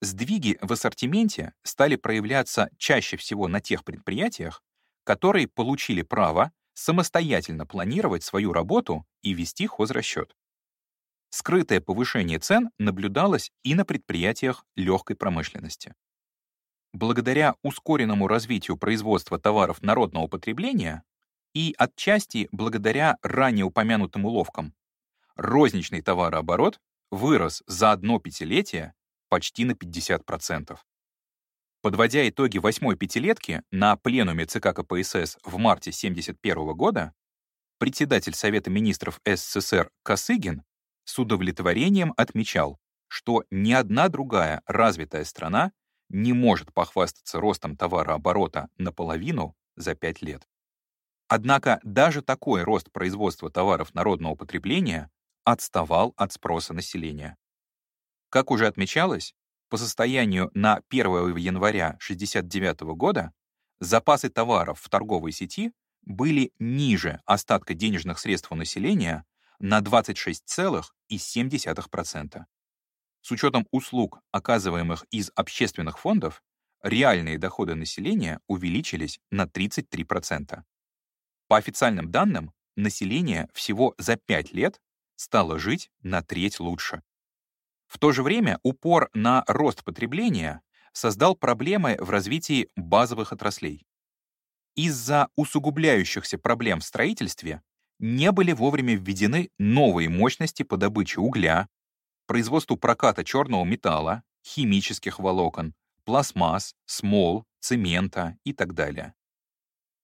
Сдвиги в ассортименте стали проявляться чаще всего на тех предприятиях, которые получили право самостоятельно планировать свою работу и вести хозрасчет. Скрытое повышение цен наблюдалось и на предприятиях легкой промышленности. Благодаря ускоренному развитию производства товаров народного потребления и отчасти благодаря ранее упомянутым уловкам розничный товарооборот вырос за одно пятилетие почти на 50%. Подводя итоги восьмой пятилетки на пленуме ЦК КПСС в марте 1971 года, председатель Совета министров СССР Косыгин с удовлетворением отмечал, что ни одна другая развитая страна не может похвастаться ростом товарооборота наполовину за пять лет. Однако даже такой рост производства товаров народного потребления отставал от спроса населения. Как уже отмечалось, по состоянию на 1 января 1969 года запасы товаров в торговой сети были ниже остатка денежных средств у населения на 26,7%. С учетом услуг, оказываемых из общественных фондов, реальные доходы населения увеличились на 33%. По официальным данным, население всего за 5 лет стало жить на треть лучше. В то же время упор на рост потребления создал проблемы в развитии базовых отраслей. Из-за усугубляющихся проблем в строительстве не были вовремя введены новые мощности по добыче угля, производству проката черного металла, химических волокон, пластмасс, смол, цемента и так далее.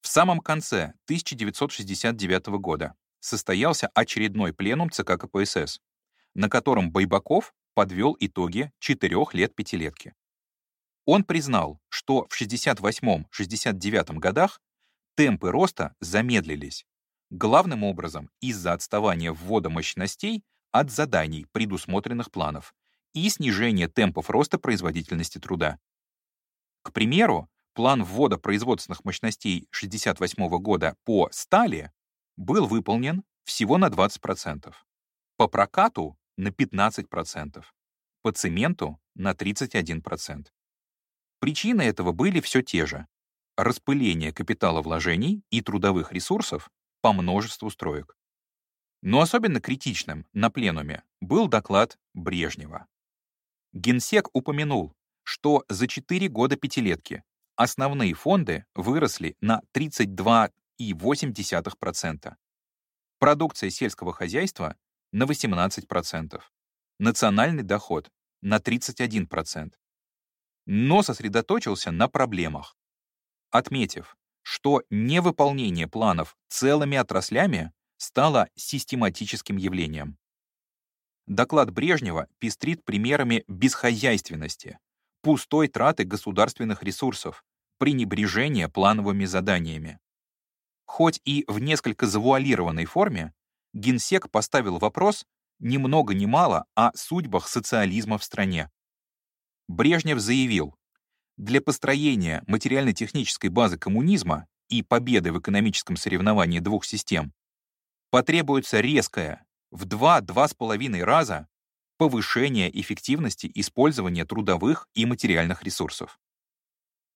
В самом конце 1969 года состоялся очередной пленум ЦК КПСС, на котором Байбаков подвел итоги четырех лет пятилетки. Он признал, что в 68-69 годах темпы роста замедлились, главным образом из-за отставания ввода мощностей от заданий предусмотренных планов и снижения темпов роста производительности труда. К примеру, план ввода производственных мощностей 68 года по стали был выполнен всего на 20%, по прокату — на 15%, по цементу — на 31%. Причины этого были все те же — распыление капитала вложений и трудовых ресурсов по множеству строек. Но особенно критичным на пленуме был доклад Брежнева. Генсек упомянул, что за 4 года пятилетки основные фонды выросли на 32,8%, продукция сельского хозяйства — на 18%, национальный доход — на 31%, но сосредоточился на проблемах, отметив, что невыполнение планов целыми отраслями стало систематическим явлением. Доклад Брежнева пестрит примерами бесхозяйственности, пустой траты государственных ресурсов, пренебрежения плановыми заданиями. Хоть и в несколько завуалированной форме, Генсек поставил вопрос ни много ни мало о судьбах социализма в стране. Брежнев заявил, для построения материально-технической базы коммунизма и победы в экономическом соревновании двух систем потребуется резкое, в 2-2,5 раза, повышение эффективности использования трудовых и материальных ресурсов.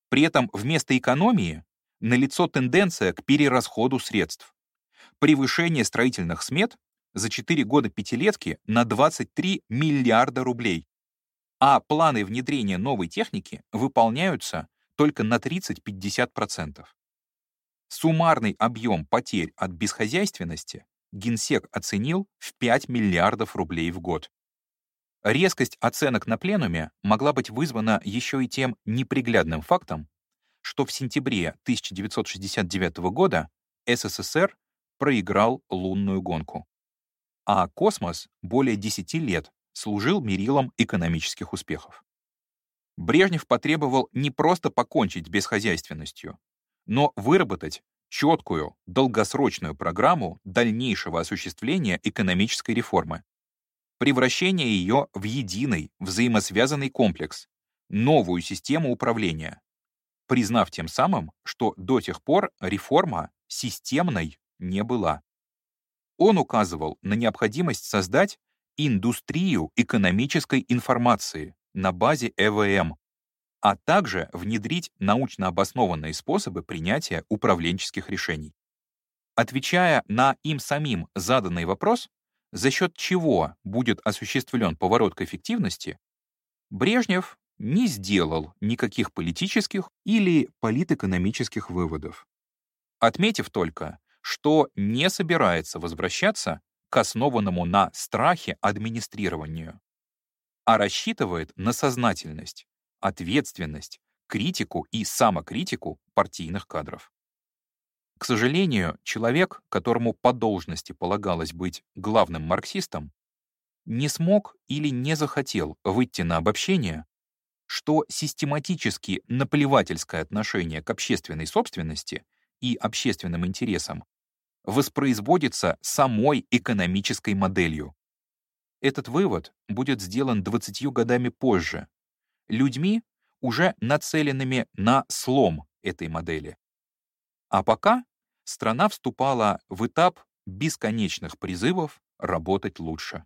При этом вместо экономии налицо тенденция к перерасходу средств. Превышение строительных смет за 4 года пятилетки на 23 миллиарда рублей а планы внедрения новой техники выполняются только на 30-50%. Суммарный объем потерь от бесхозяйственности Генсек оценил в 5 миллиардов рублей в год. Резкость оценок на пленуме могла быть вызвана еще и тем неприглядным фактом, что в сентябре 1969 года СССР проиграл лунную гонку, а космос более 10 лет служил мерилом экономических успехов. Брежнев потребовал не просто покончить с бесхозяйственностью, но выработать четкую, долгосрочную программу дальнейшего осуществления экономической реформы, превращение ее в единый, взаимосвязанный комплекс, новую систему управления, признав тем самым, что до тех пор реформа системной не была. Он указывал на необходимость создать индустрию экономической информации на базе ЭВМ, а также внедрить научно обоснованные способы принятия управленческих решений. Отвечая на им самим заданный вопрос, за счет чего будет осуществлен поворот к эффективности, Брежнев не сделал никаких политических или политэкономических выводов. Отметив только, что не собирается возвращаться к основанному на страхе администрированию, а рассчитывает на сознательность, ответственность, критику и самокритику партийных кадров. К сожалению, человек, которому по должности полагалось быть главным марксистом, не смог или не захотел выйти на обобщение, что систематически наплевательское отношение к общественной собственности и общественным интересам воспроизводится самой экономической моделью. Этот вывод будет сделан 20 годами позже, людьми, уже нацеленными на слом этой модели. А пока страна вступала в этап бесконечных призывов работать лучше.